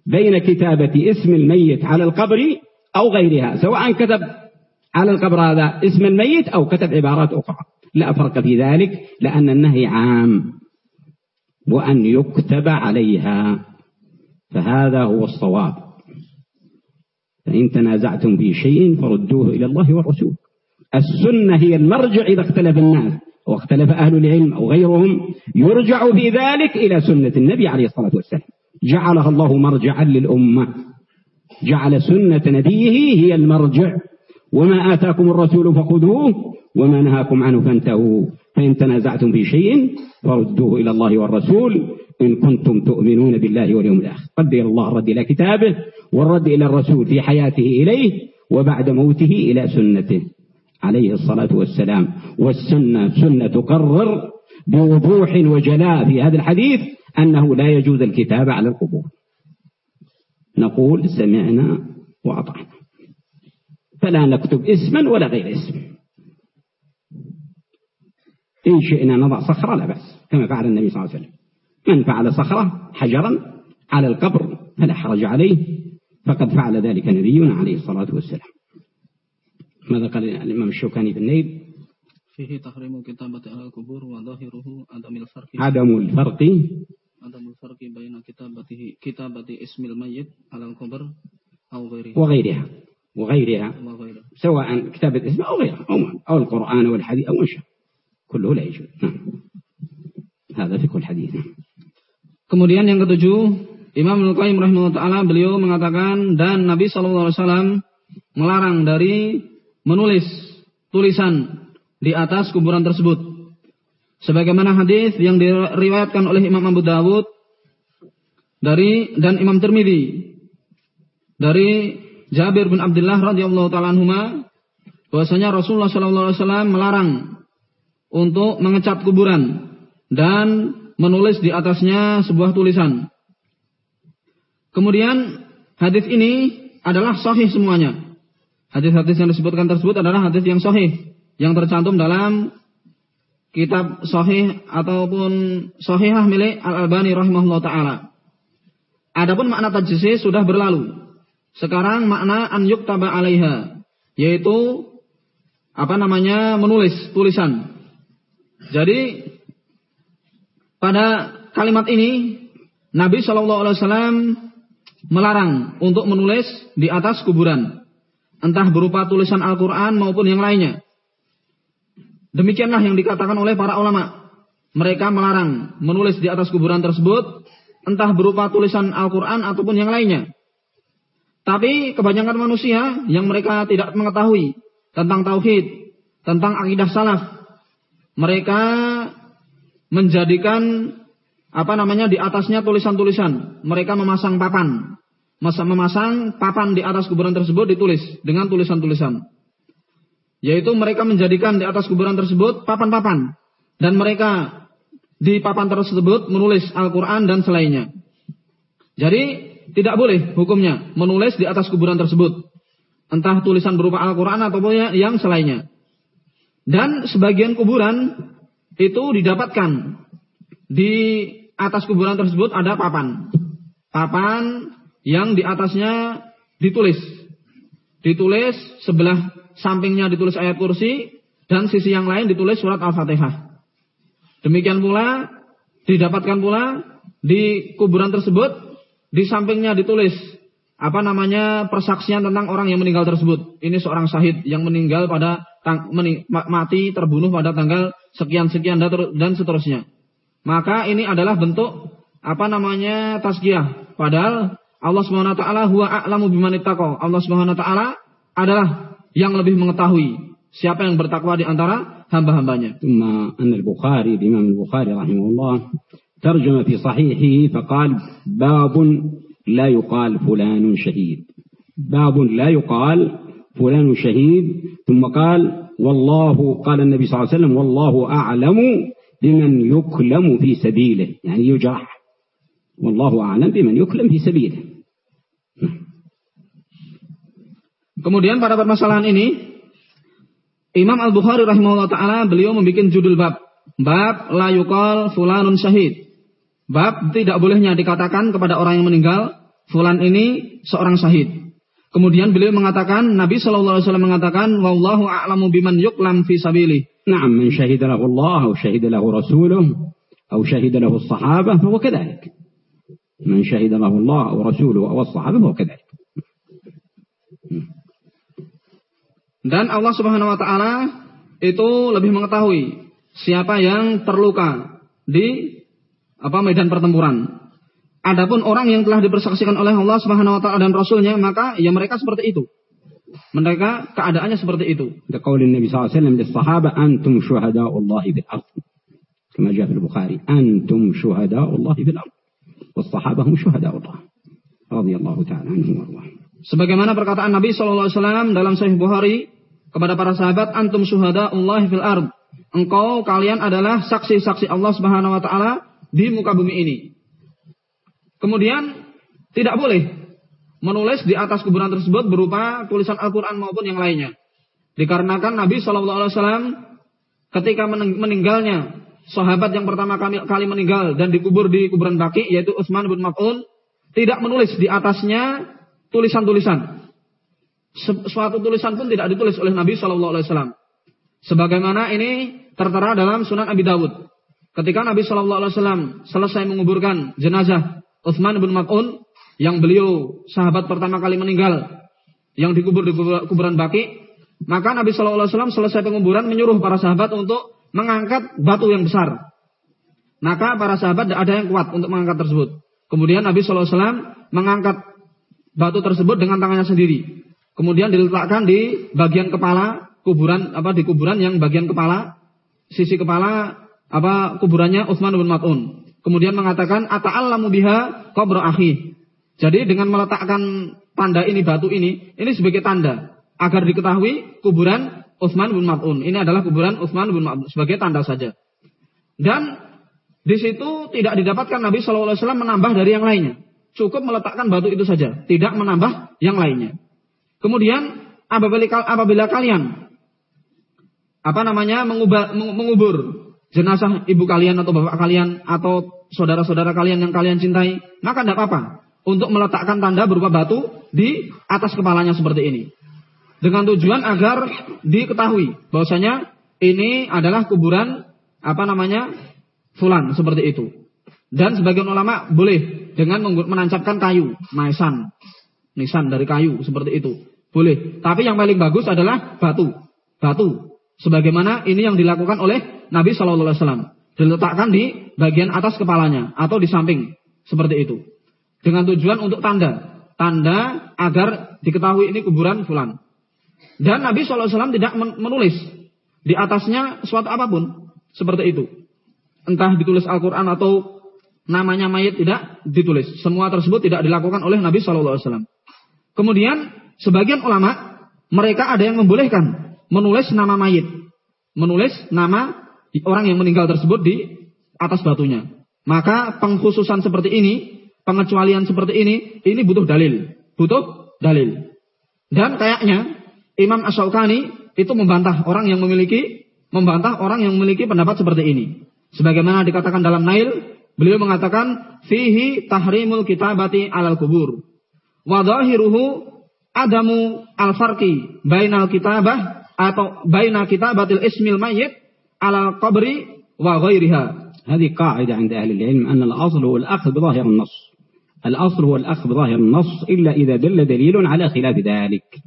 بين كتابة اسم الميت على القبر أو غيرها سواء كتب على القبر هذا اسم الميت أو كتب عبارات أخرى. لا فرق في ذلك لأن النهي عام وأن يكتب عليها. فهذا هو الصواب. فإن تنازعتم في شيء فردوه إلى الله والرسول. السنة هي المرجع إذا اختلف الناس. واختلف أهل العلم أو غيرهم يرجع في ذلك إلى سنة النبي عليه الصلاة والسلام. جعلها الله مرجعا للأمة. جعل سنة نبيه هي المرجع. وما آتاكم الرسول فخذوه وما نهاكم عنه فانتهوا. فإن تنازعتم في شيء فردوه إلى الله والرسول إن كنتم تؤمنون بالله واليوم الآخر. قد إلى الله الرد إلى كتابه والرد إلى الرسول في حياته إليه وبعد موته إلى سنته. عليه الصلاة والسلام. والسنة سنة تقرر بوضوح وجلاء في هذا الحديث أنه لا يجوز الكتاب على القبور. نقول سمعنا وأطعنا. فلا نكتب اسما ولا غير اسم. إن شئنا نضع صخرة لا بأس كما فعل النبي صلى الله عليه وسلم. من فعل صخرة حجرا على القبر فلا حرج عليه فقد فعل ذلك نبينا عليه الصلاة والسلام. ماذا قال الإمام الشوكاني في النيل فيه تحريم كتابة على القبور وظاهره عدم الفرق عدم الفرق عدم الفرق بين كتابته كتابة اسم الميت على القبر أو غيره وغيرها وغيرها وغيره سواء كتابة اسم أو غيرها أو, أو القرآن والحديث أو إنشاء كله لا يجوز نعم هذا فقه الحديث Kemudian yang ketujuh, Imam Al-Qayyim rahimahullah taala beliau mengatakan dan Nabi sallallahu alaihi wasallam melarang dari menulis tulisan di atas kuburan tersebut. Sebagaimana hadis yang diriwayatkan oleh Imam Abu Dawud dari dan Imam Tirmidzi dari Jabir bin Abdullah radhiyallahu taala anhuma bahwasanya Rasulullah sallallahu alaihi wasallam melarang untuk mengecat kuburan dan menulis di atasnya sebuah tulisan. Kemudian hadis ini adalah sahih semuanya. Hadis-hadis yang disebutkan tersebut adalah hadis yang sahih yang tercantum dalam kitab sahih ataupun sahihah milik Al-Albani rahimahullah taala. Adapun makna tajsis sudah berlalu. Sekarang makna an yuktaba alaiha yaitu apa namanya menulis tulisan. Jadi pada kalimat ini Nabi Shallallahu Alaihi Wasallam melarang untuk menulis di atas kuburan entah berupa tulisan Al-Quran maupun yang lainnya. Demikianlah yang dikatakan oleh para ulama. Mereka melarang menulis di atas kuburan tersebut, entah berupa tulisan Al-Quran ataupun yang lainnya. Tapi kebanyakan manusia yang mereka tidak mengetahui tentang tauhid, tentang akidah salaf, mereka menjadikan apa namanya di atasnya tulisan-tulisan. Mereka memasang papan memasang papan di atas kuburan tersebut ditulis dengan tulisan-tulisan. Yaitu mereka menjadikan di atas kuburan tersebut papan-papan. Dan mereka di papan tersebut menulis Al-Quran dan selainnya. Jadi tidak boleh hukumnya menulis di atas kuburan tersebut. Entah tulisan berupa Al-Quran ya, yang selainnya. Dan sebagian kuburan itu didapatkan di atas kuburan tersebut ada papan. Papan yang di atasnya ditulis. Ditulis sebelah sampingnya ditulis ayat kursi dan sisi yang lain ditulis surat Al-Fatihah. Demikian pula didapatkan pula di kuburan tersebut di sampingnya ditulis apa namanya persaksian tentang orang yang meninggal tersebut. Ini seorang syahid yang meninggal pada mati terbunuh pada tanggal sekian-sekian dan seterusnya. Maka ini adalah bentuk apa namanya tasgiyah. Padahal Allah Subhanahu wa taala huwa a'lamu biman Allah Subhanahu wa taala adalah yang lebih mengetahui siapa yang bertakwa di antara hamba-hambanya. ثم أن البخاري الإمام البخاري رحمه الله ترجم في صحيحه فقال باب لا يقال فلان شهيد باب لا يقال فلان شهيد ثم قال والله قال النبي صلى الله عليه وسلم والله أعلم بمن يكلم في سبيله يعني يجرح والله أعلم بمن يكلم في سبيله Kemudian pada permasalahan ini Imam Al-Bukhari rahimahullah taala beliau membuat judul bab bab la yuqal fulanun syahid. Bab tidak bolehnya dikatakan kepada orang yang meninggal fulan ini seorang syahid. Kemudian beliau mengatakan Nabi alaihi wasallam mengatakan wallahu a'lamu biman yuklam fi sabili. Naam man syahida lahu Allah atau syahida lahu rasuluh atau syahida lahu as-sahabah fa huwa kadzalik. Man syahida lahu Allah atau rasuluh atau as-sahabah fa huwa. Dan Allah Subhanahu wa taala itu lebih mengetahui siapa yang terluka di apa medan pertempuran. Adapun orang yang telah dipersaksikan oleh Allah Subhanahu wa taala dan rasulnya maka ya mereka seperti itu. Mereka keadaannya seperti itu. Qaul Nabi sallallahu alaihi wasallam lis-sahabah antum syuhada'ullah bil ard. Kama jaa fil Bukhari, antum syuhada'ullah bil ard. Was-sahabah hum syuhada'ullah. Radhiyallahu ta'ala anhum wa Sebagaimana perkataan Nabi Wasallam dalam Sahih Bukhari kepada para sahabat, antum syuhada Allah fil ard. Engkau kalian adalah saksi-saksi Allah Subhanahu Wa Taala di muka bumi ini. Kemudian tidak boleh menulis di atas kuburan tersebut berupa tulisan Al-Quran maupun yang lainnya. Dikarenakan Nabi Shallallahu Alaihi Wasallam ketika meninggalnya sahabat yang pertama kali meninggal dan dikubur di kuburan Baki yaitu Utsman bin Maf'un tidak menulis di atasnya tulisan-tulisan. Suatu tulisan pun tidak ditulis oleh Nabi Shallallahu Alaihi Wasallam. Sebagaimana ini tertera dalam Sunan Abi Dawud. Ketika Nabi Shallallahu Alaihi Wasallam selesai menguburkan jenazah Utsman bin Mat'un yang beliau sahabat pertama kali meninggal yang dikubur di kuburan Baki, maka Nabi Shallallahu Alaihi Wasallam selesai penguburan menyuruh para sahabat untuk mengangkat batu yang besar. Maka para sahabat tidak ada yang kuat untuk mengangkat tersebut. Kemudian Nabi Shallallahu Alaihi Wasallam mengangkat batu tersebut dengan tangannya sendiri. Kemudian diletakkan di bagian kepala kuburan apa di kuburan yang bagian kepala sisi kepala apa kuburannya Utsman bin Mat'un. Kemudian mengatakan ata'allamu biha qabra akhi. Jadi dengan meletakkan tanda ini batu ini ini sebagai tanda agar diketahui kuburan Utsman bin Mat'un. Ini adalah kuburan Utsman bin Mat'un sebagai tanda saja. Dan di situ tidak didapatkan Nabi Shallallahu Alaihi Wasallam menambah dari yang lainnya. Cukup meletakkan batu itu saja, tidak menambah yang lainnya. Kemudian apabila, kalian apa namanya mengubah, mengubur jenazah ibu kalian atau bapak kalian atau saudara-saudara kalian yang kalian cintai, maka tidak apa-apa untuk meletakkan tanda berupa batu di atas kepalanya seperti ini. Dengan tujuan agar diketahui bahwasanya ini adalah kuburan apa namanya fulan seperti itu. Dan sebagian ulama boleh dengan menancapkan kayu, maisan, nisan dari kayu seperti itu. Boleh. Tapi yang paling bagus adalah batu. Batu. Sebagaimana ini yang dilakukan oleh Nabi Shallallahu Alaihi Wasallam. Diletakkan di bagian atas kepalanya atau di samping seperti itu. Dengan tujuan untuk tanda, tanda agar diketahui ini kuburan fulan. Dan Nabi Shallallahu Alaihi Wasallam tidak menulis di atasnya suatu apa pun seperti itu. Entah ditulis Al-Quran atau namanya mayat tidak ditulis. Semua tersebut tidak dilakukan oleh Nabi Shallallahu Alaihi Wasallam. Kemudian sebagian ulama mereka ada yang membolehkan menulis nama mayit, menulis nama orang yang meninggal tersebut di atas batunya. Maka pengkhususan seperti ini, pengecualian seperti ini, ini butuh dalil, butuh dalil. Dan kayaknya Imam Ash-Shawqani itu membantah orang yang memiliki membantah orang yang memiliki pendapat seperti ini. Sebagaimana dikatakan dalam Nail, beliau mengatakan fihi tahrimul kitabati alal kubur. Wa adamu al-farqi bainal kitabah atau bainal kitabatil ismil mayyit ala qabri. هذه قاعدة عند أهل العلم أن الأصل هو الأخذ بظاهر النص. الأصل هو الأخذ بظاهر النص إلا إذا دل دليل على خلاف ذلك.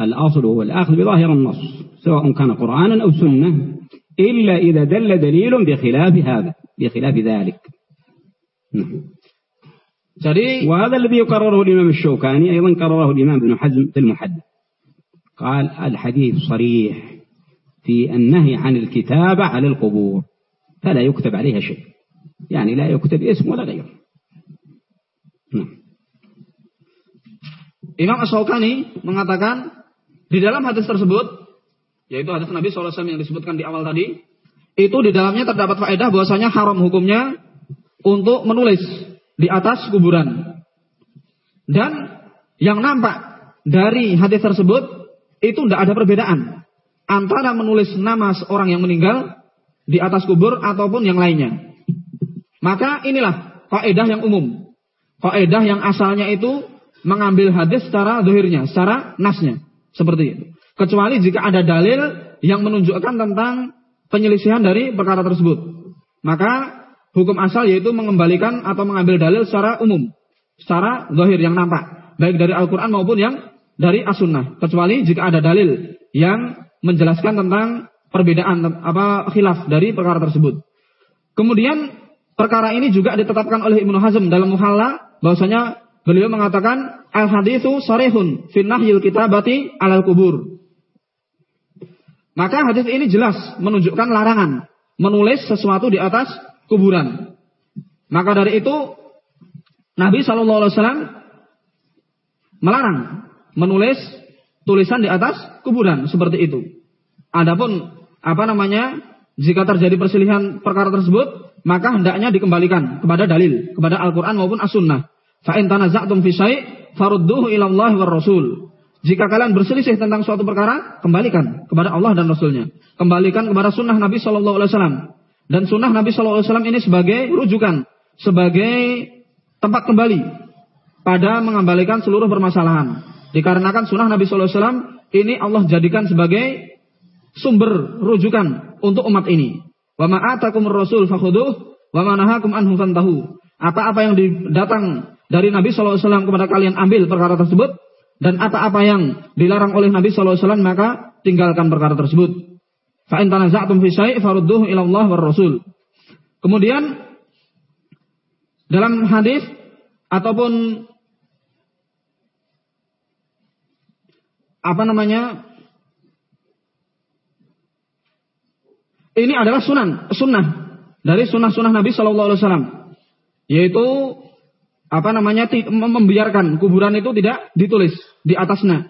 الأصل هو الأخذ بظاهر النص سواء كان قرآنا أو سنة إلا إذا دل دليل بخلاف هذا بخلاف ذلك. نعم. Jadi وهذا الذي يقرره الإمام الشوكاني أيضا قرره الإمام ابن حزم في المحدث قال الحديث صريح في النهي عن الكتابة على القبور فلا يكتب عليها شيء يعني لا يكتب اسم ولا غيره نعم Imam Ash-Shawqani mengatakan di dalam hadis tersebut yaitu hadis Nabi SAW yang disebutkan di awal tadi itu di dalamnya terdapat faedah bahwasanya haram hukumnya untuk menulis di atas kuburan. Dan yang nampak dari hadis tersebut itu tidak ada perbedaan antara menulis nama seorang yang meninggal di atas kubur ataupun yang lainnya. Maka inilah faedah yang umum. Faedah yang asalnya itu mengambil hadis secara dohirnya, secara nasnya. Seperti itu. Kecuali jika ada dalil yang menunjukkan tentang penyelisihan dari perkara tersebut. Maka hukum asal yaitu mengembalikan atau mengambil dalil secara umum, secara zahir yang nampak, baik dari Al-Qur'an maupun yang dari As-Sunnah, kecuali jika ada dalil yang menjelaskan tentang perbedaan apa khilaf dari perkara tersebut. Kemudian perkara ini juga ditetapkan oleh Ibnu Hazm dalam Muhalla bahwasanya beliau mengatakan al haditsu sarihun fi nahyil kitabati alal kubur. Maka hadis ini jelas menunjukkan larangan menulis sesuatu di atas kuburan. Maka dari itu Nabi Shallallahu Alaihi Wasallam melarang menulis tulisan di atas kuburan seperti itu. Adapun apa namanya jika terjadi perselisihan perkara tersebut maka hendaknya dikembalikan kepada dalil kepada Al-Quran maupun As-Sunnah. Fa'in tanaza'tum fi syai' farudduhu ila Allah war Rasul. Jika kalian berselisih tentang suatu perkara, kembalikan kepada Allah dan Rasulnya. Kembalikan kepada sunnah Nabi Shallallahu Alaihi Wasallam. Dan sunnah Nabi SAW ini sebagai rujukan, sebagai tempat kembali pada mengembalikan seluruh permasalahan. Dikarenakan sunnah Nabi SAW ini Allah jadikan sebagai sumber rujukan untuk umat ini. Wa ma'atakum rasul fakhuduh wa manahakum anhu fantahu. Apa-apa yang datang dari Nabi SAW kepada kalian ambil perkara tersebut dan apa-apa yang dilarang oleh Nabi SAW maka tinggalkan perkara tersebut. Fa in tanaza'tum fi syai' farudduhu ila Allah war Rasul. Kemudian dalam hadis ataupun apa namanya ini adalah sunan sunnah dari sunnah-sunnah Nabi Shallallahu Alaihi Wasallam yaitu apa namanya membiarkan kuburan itu tidak ditulis di atasnya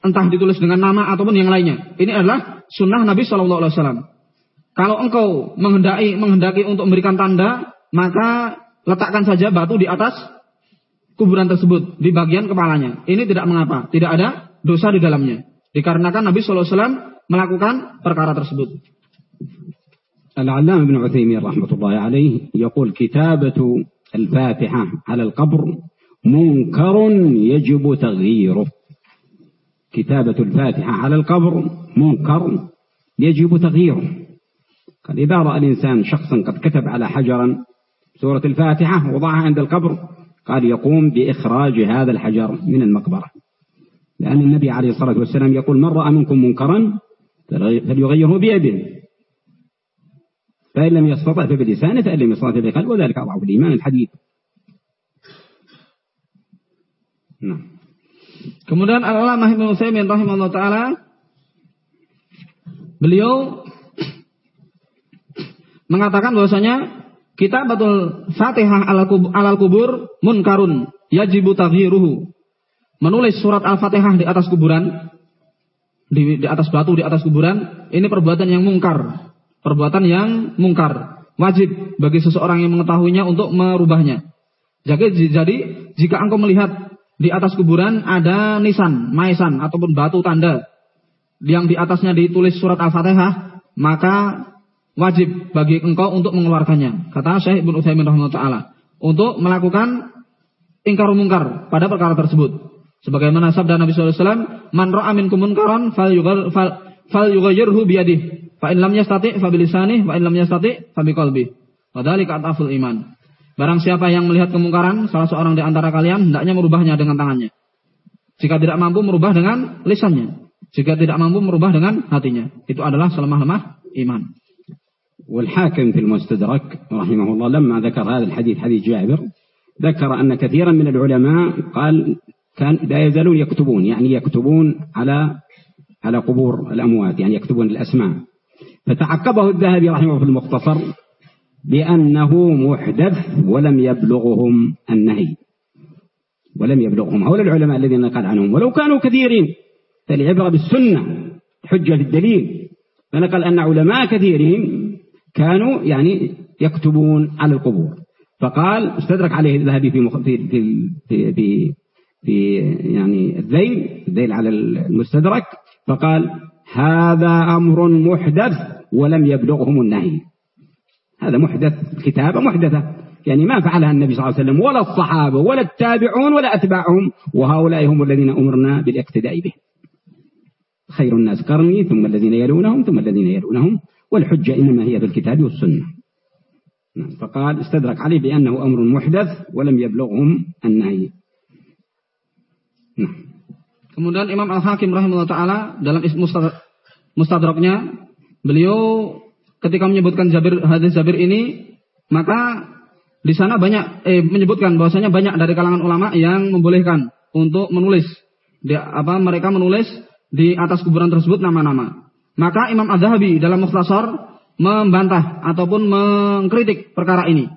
entah ditulis dengan nama ataupun yang lainnya. Ini adalah sunnah Nabi Shallallahu Alaihi Wasallam. Kalau engkau menghendaki menghendaki untuk memberikan tanda, maka letakkan saja batu di atas kuburan tersebut di bagian kepalanya. Ini tidak mengapa, tidak ada dosa di dalamnya. Dikarenakan Nabi SAW melakukan perkara tersebut. العلامة ابن عثيمين رحمة الله عليه يقول كتابة الفاتحة على القبر منكر يجب تغييره كتابة الفاتحة على القبر منكر يجب تغييره. قال إذا رأى الإنسان شخصا قد كتب على حجرا سورة الفاتحة وضعها عند القبر قال يقوم بإخراج هذا الحجر من المقبرة. لأن النبي عليه الصلاة والسلام يقول من رأى منكم منكرا فليغيره بيده. فإن لم يستطع فبلسانه فإن لم يستطع فبقلبه وذلك أضعف الإيمان الحديث. نعم. Kemudian Al-Alamah Ibnu Utsaimin rahimahullah taala beliau mengatakan bahwasanya kita betul Fatihah alal kubur munkarun yajibu taghyiruhu menulis surat Al-Fatihah di atas kuburan, di, di atas batu, di atas kuburan, ini perbuatan yang mungkar. Perbuatan yang mungkar. Wajib bagi seseorang yang mengetahuinya untuk merubahnya. Jadi, jadi jika engkau melihat di atas kuburan ada nisan, maisan, ataupun batu tanda yang di atasnya ditulis surat Al-Fatihah, maka wajib bagi engkau untuk mengeluarkannya. Kata Syekh Ibnu Utsaimin rahimahullah untuk melakukan ingkar mungkar pada perkara tersebut. Sebagaimana sabda Nabi SAW, Man ra'a minkum munkaran fal yughayyirhu biyadih. Fa in lam yastati fa bilisanih, fa in lam yastati fa biqalbi. Wa dzalika ataful iman. Barang siapa yang melihat kemungkaran salah seorang di antara kalian hendaknya merubahnya dengan tangannya. Jika tidak mampu merubah dengan lisannya. Jika tidak mampu merubah dengan hatinya. Itu adalah selemah-lemah iman. والحاكم في المستدرك رحمه الله لما ذكر هذا الحديث حديث جابر ذكر أن كثيرا من العلماء قال كان لا يزالون يكتبون يعني يكتبون على على قبور الأموات يعني يكتبون الأسماء فتعقبه الذهبي رحمه في المختصر بأنه محدث ولم يبلغهم النهي. ولم يبلغهم. هؤلاء العلماء الذين قال عنهم ولو كانوا كثيرين فالعبرة بالسنة حجة في الدليل فنقل أن علماء كثيرين كانوا يعني يكتبون على القبور. فقال استدرك عليه الذهبي في في, في في يعني الذيل الذيل على المستدرك فقال هذا أمر محدث ولم يبلغهم النهي. هذا محدث كتابة محدثة. يعني ما فعلها النبي صلى الله عليه وسلم ولا الصحابة ولا التابعون ولا أتباعهم. وهؤلاء هم الذين أمرنا بالاقتداء به. خير الناس قرني ثم الذين يلونهم ثم الذين يلونهم. والحجة إنما هي في الكتاب والسنة. نعم، فقال استدرك عليه بأنه أمر محدث ولم يبلغهم النهي. Nah. Kemudian Imam Al-Hakim rahimahullah taala dalam mustadraknya beliau ketika menyebutkan Jabir hadis Jabir ini maka di sana banyak eh, menyebutkan bahwasanya banyak dari kalangan ulama yang membolehkan untuk menulis di, apa mereka menulis di atas kuburan tersebut nama-nama. Maka Imam Az-Zahabi dalam Mukhtasar membantah ataupun mengkritik perkara ini.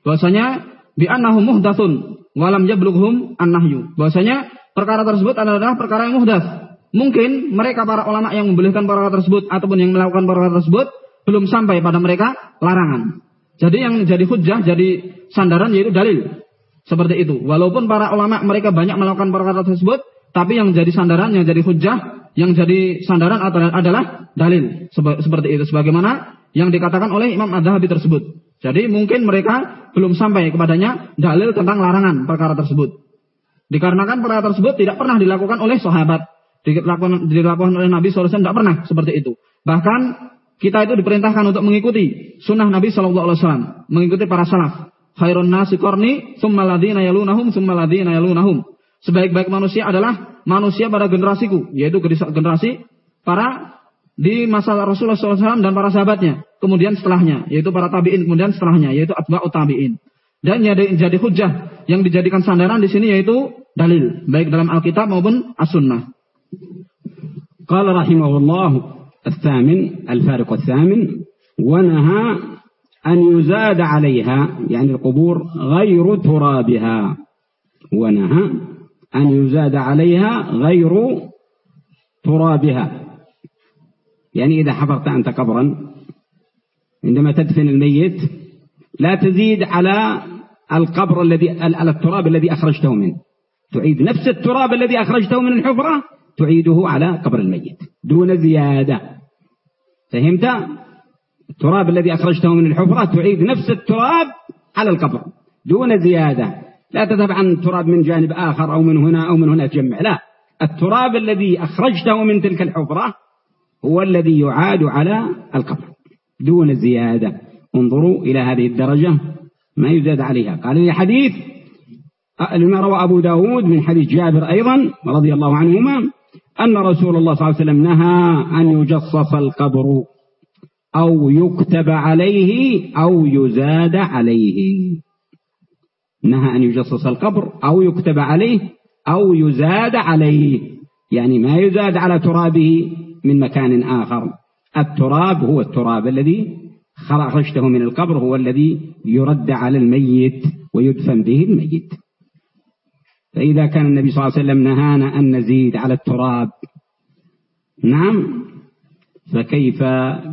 Bahwasanya bi annahu muhdatsun walam yablughum an-nahyu. Bahwasanya perkara tersebut adalah perkara yang muhdas. Mungkin mereka para ulama yang membolehkan perkara tersebut ataupun yang melakukan perkara tersebut belum sampai pada mereka larangan. Jadi yang jadi hujah, jadi sandaran yaitu dalil. Seperti itu. Walaupun para ulama mereka banyak melakukan perkara tersebut, tapi yang jadi sandaran, yang jadi hujah, yang jadi sandaran adalah dalil. Seperti itu. Sebagaimana yang dikatakan oleh Imam Ad-Dahabi tersebut. Jadi mungkin mereka belum sampai kepadanya dalil tentang larangan perkara tersebut. Dikarenakan perkara tersebut tidak pernah dilakukan oleh sahabat. Dilakukan, dilakukan oleh Nabi SAW tidak pernah seperti itu. Bahkan kita itu diperintahkan untuk mengikuti sunnah Nabi Shallallahu Alaihi Wasallam, mengikuti para salaf. Khairun nasi korni, summa yalunahum, summa yalunahum. Sebaik-baik manusia adalah manusia pada generasiku, yaitu generasi para di masa Rasulullah SAW dan para sahabatnya. Kemudian setelahnya, yaitu para tabiin, kemudian setelahnya, yaitu atba'u tabiin. Dan jadi hujah yang dijadikan sandaran di sini yaitu dalil, baik dalam Alkitab maupun As-Sunnah. Qala rahimahullah الثامن الفارق الثامن ونهى أن يزاد عليها يعني القبور غير ترابها. ونهى أن يزاد عليها غير ترابها. يعني إذا حفرت أنت قبرا عندما تدفن الميت لا تزيد على القبر الذي على التراب الذي أخرجته منه. تعيد نفس التراب الذي أخرجته من الحفرة تعيده على قبر الميت دون زيادة. فهمت؟ التراب الذي أخرجته من الحفرة تعيد نفس التراب على القبر دون زيادة. لا تذهب عن تراب من جانب آخر أو من هنا أو من هنا تجمع. لا التراب الذي أخرجته من تلك الحفرة هو الذي يعاد على القبر دون زيادة. انظروا إلى هذه الدرجة ما يزاد عليها. قال لي حديث لما روى أبو داود من حديث جابر أيضا رضي الله عنهما أن رسول الله صلى الله عليه وسلم نهى أن يجصص القبر أو يكتب عليه أو يزاد عليه. نهى أن يجصص القبر أو يكتب عليه أو يزاد عليه. يعني ما يزاد على ترابه من مكان آخر. التراب هو التراب الذي خرجته من القبر هو الذي يرد على الميت ويدفن به الميت. فإذا كان النبي صلى الله عليه وسلم نهانا أن نزيد على التراب. نعم. فكيف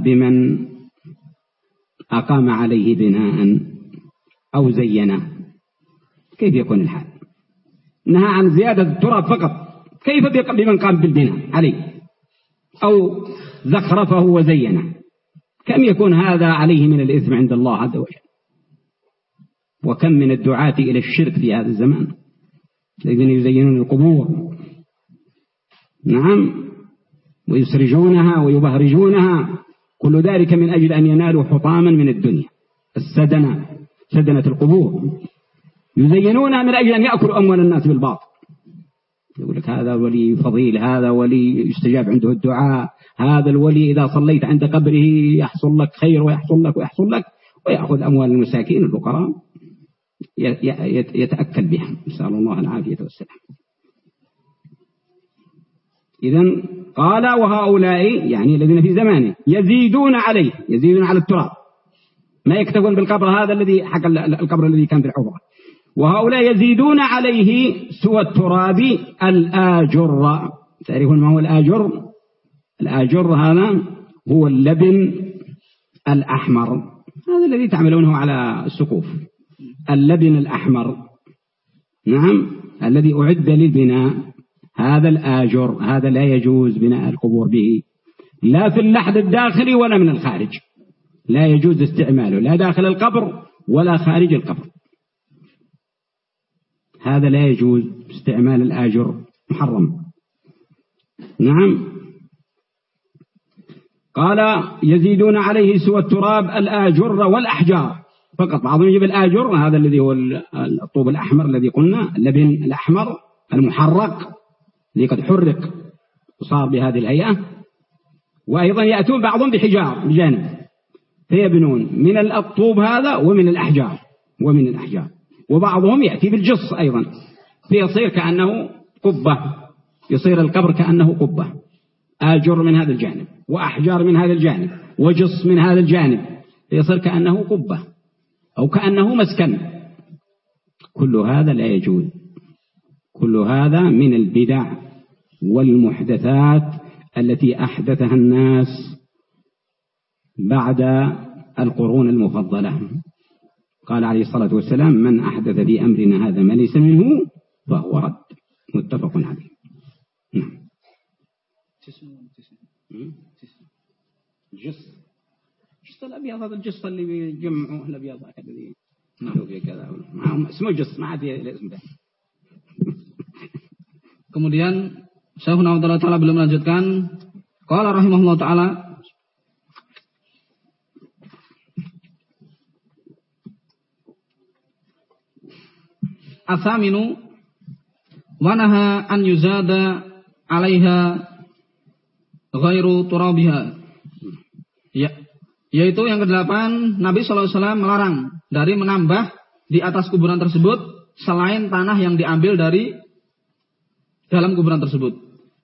بمن أقام عليه بناء أو زينه؟ كيف يكون الحال؟ نهى عن زيادة التراب فقط. كيف بمن قام بالبناء عليه؟ أو زخرفه وزينه. كم يكون هذا عليه من الإثم عند الله عز وجل؟ وكم من الدعاة إلى الشرك في هذا الزمان؟ الذين يزينون القبور. نعم. ويسرجونها ويبهرجونها. كل ذلك من أجل أن ينالوا حطاما من الدنيا. السدنة سدنة القبور. يزينونها من أجل أن يأكلوا أموال الناس بالباطل. يقول لك هذا ولي فضيل هذا ولي يستجاب عنده الدعاء. هذا الولي إذا صليت عند قبره يحصل لك خير ويحصل لك ويحصل لك ويأخذ أموال المساكين الفقراء. يتأكل بها. نسأل الله العافية والسلام. إذا قال وهؤلاء يعني الذين في زمانه يزيدون عليه يزيدون على التراب. ما يكتفون بالقبر هذا الذي حق القبر الذي كان في الحفرة وهؤلاء يزيدون عليه سوى التراب الآجر. تعرفون ما هو الآجر؟ الآجر هذا هو اللبن الأحمر. هذا الذي تعملونه على السقوف. اللبن الأحمر. نعم الذي أعد للبناء. هذا الآجر هذا لا يجوز بناء القبور به. لا في اللحد الداخلي ولا من الخارج. لا يجوز استعماله لا داخل القبر ولا خارج القبر. هذا لا يجوز استعمال الآجر محرم. نعم. قال يزيدون عليه سوى التراب الآجر والأحجار. فقط بعضهم يجيب الآجر هذا الذي هو الطوب الأحمر الذي قلنا اللبن الأحمر المحرق الذي قد حرق وصار بهذه الهيئة. وأيضا يأتون بعضهم بحجار بجانب. فيبنون من الطوب هذا ومن الأحجار ومن الأحجار. وبعضهم يأتي بالجص أيضا. فيصير كأنه قبة يصير القبر كأنه قبة. آجر من هذا الجانب وأحجار من هذا الجانب وجص من هذا الجانب. فيصير كأنه قبة. أو كأنه مسكن. كل هذا لا يجوز. كل هذا من البدع والمحدثات التي أحدثها الناس بعد القرون المفضلة. قال عليه الصلاة والسلام من أحدث في أمرنا هذا ما ليس منه فهو رد. متفق عليه. نعم. جص جص الأبيض هذا الجص اللي بيجمعوه الأبيض الذي في كذا اسمه جص ما عاد الاسم ده Kemudian Syekh Nawawi Ta'ala belum melanjutkan Qala rahimahullah ta'ala Asaminu Wanaha an yuzada alaiha ghairu turabiha. Ya, yaitu yang kedelapan Nabi SAW melarang dari menambah di atas kuburan tersebut selain tanah yang diambil dari dalam kuburan tersebut.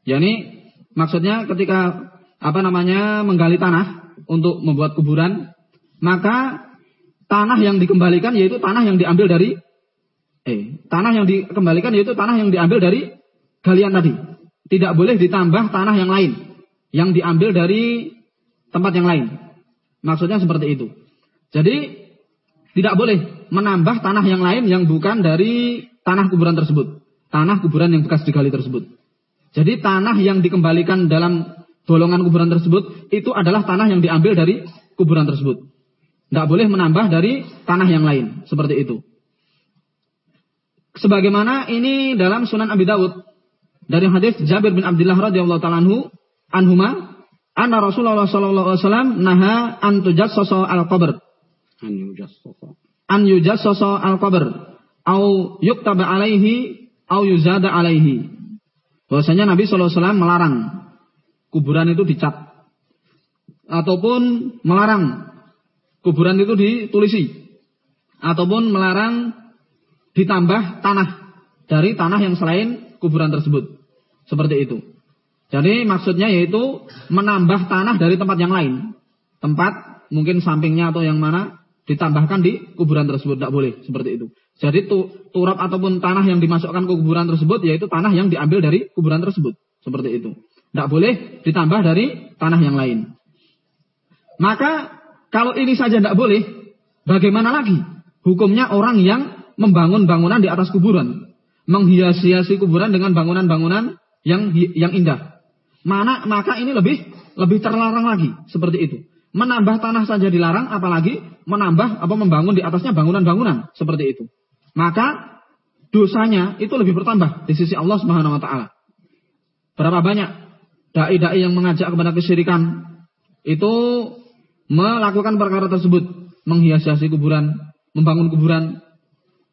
Yani maksudnya ketika apa namanya menggali tanah untuk membuat kuburan, maka tanah yang dikembalikan yaitu tanah yang diambil dari eh tanah yang dikembalikan yaitu tanah yang diambil dari galian tadi. Tidak boleh ditambah tanah yang lain yang diambil dari tempat yang lain. Maksudnya seperti itu. Jadi tidak boleh menambah tanah yang lain yang bukan dari tanah kuburan tersebut. Tanah kuburan yang bekas digali tersebut. Jadi tanah yang dikembalikan dalam bolongan kuburan tersebut itu adalah tanah yang diambil dari kuburan tersebut. Tidak boleh menambah dari tanah yang lain. Seperti itu. Sebagaimana ini dalam Sunan Abi Dawud dari hadis Jabir bin Abdullah radhiyallahu taala anhu anhuma anna Rasulullah sallallahu alaihi wasallam naha an tujassasa al-qabr. An yujassasa an yujassasa al-qabr. Au yuktaba alaihi au yuzada alaihi. Bahwasanya Nabi sallallahu alaihi wasallam melarang. Kuburan itu dicat. Ataupun melarang. Kuburan itu ditulisi. Ataupun melarang ditambah tanah dari tanah yang selain kuburan tersebut. Seperti itu. Jadi maksudnya yaitu menambah tanah dari tempat yang lain. Tempat mungkin sampingnya atau yang mana ditambahkan di kuburan tersebut tidak boleh seperti itu. Jadi tu, turap ataupun tanah yang dimasukkan ke kuburan tersebut yaitu tanah yang diambil dari kuburan tersebut seperti itu. Tidak boleh ditambah dari tanah yang lain. Maka kalau ini saja tidak boleh, bagaimana lagi hukumnya orang yang membangun bangunan di atas kuburan, menghias-hiasi kuburan dengan bangunan-bangunan yang yang indah. Mana maka ini lebih lebih terlarang lagi seperti itu. Menambah tanah saja dilarang, apalagi menambah apa membangun di atasnya bangunan-bangunan seperti itu. Maka dosanya itu lebih bertambah di sisi Allah Subhanahu wa taala. Berapa banyak dai-dai yang mengajak kepada kesyirikan itu melakukan perkara tersebut, menghias-hiasi kuburan, membangun kuburan,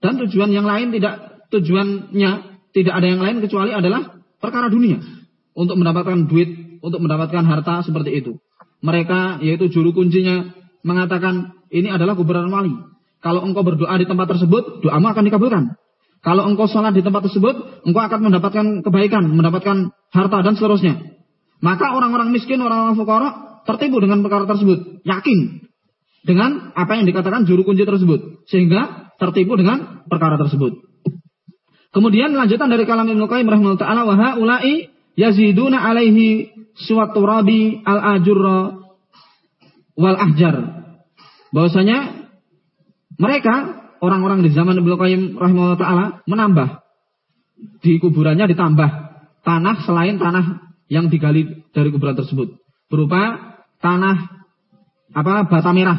dan tujuan yang lain tidak tujuannya tidak ada yang lain kecuali adalah perkara dunia untuk mendapatkan duit, untuk mendapatkan harta seperti itu. Mereka yaitu juru kuncinya mengatakan ini adalah kuburan wali. Kalau engkau berdoa di tempat tersebut, doamu akan dikabulkan. Kalau engkau sholat di tempat tersebut, engkau akan mendapatkan kebaikan, mendapatkan harta dan seterusnya. Maka orang-orang miskin, orang-orang fukara tertipu dengan perkara tersebut, yakin dengan apa yang dikatakan juru kunci tersebut, sehingga tertipu dengan perkara tersebut. Kemudian lanjutan dari kalam Ibnu Qayyim rahimahullah taala wa haula'i yaziduna alaihi suatu rabi al ajurra wal ahjar. Bahwasanya mereka orang-orang di zaman Nabi Qayyim rahimahullah taala menambah. Di kuburannya ditambah tanah selain tanah yang digali dari kuburan tersebut. Berupa tanah apa bata merah.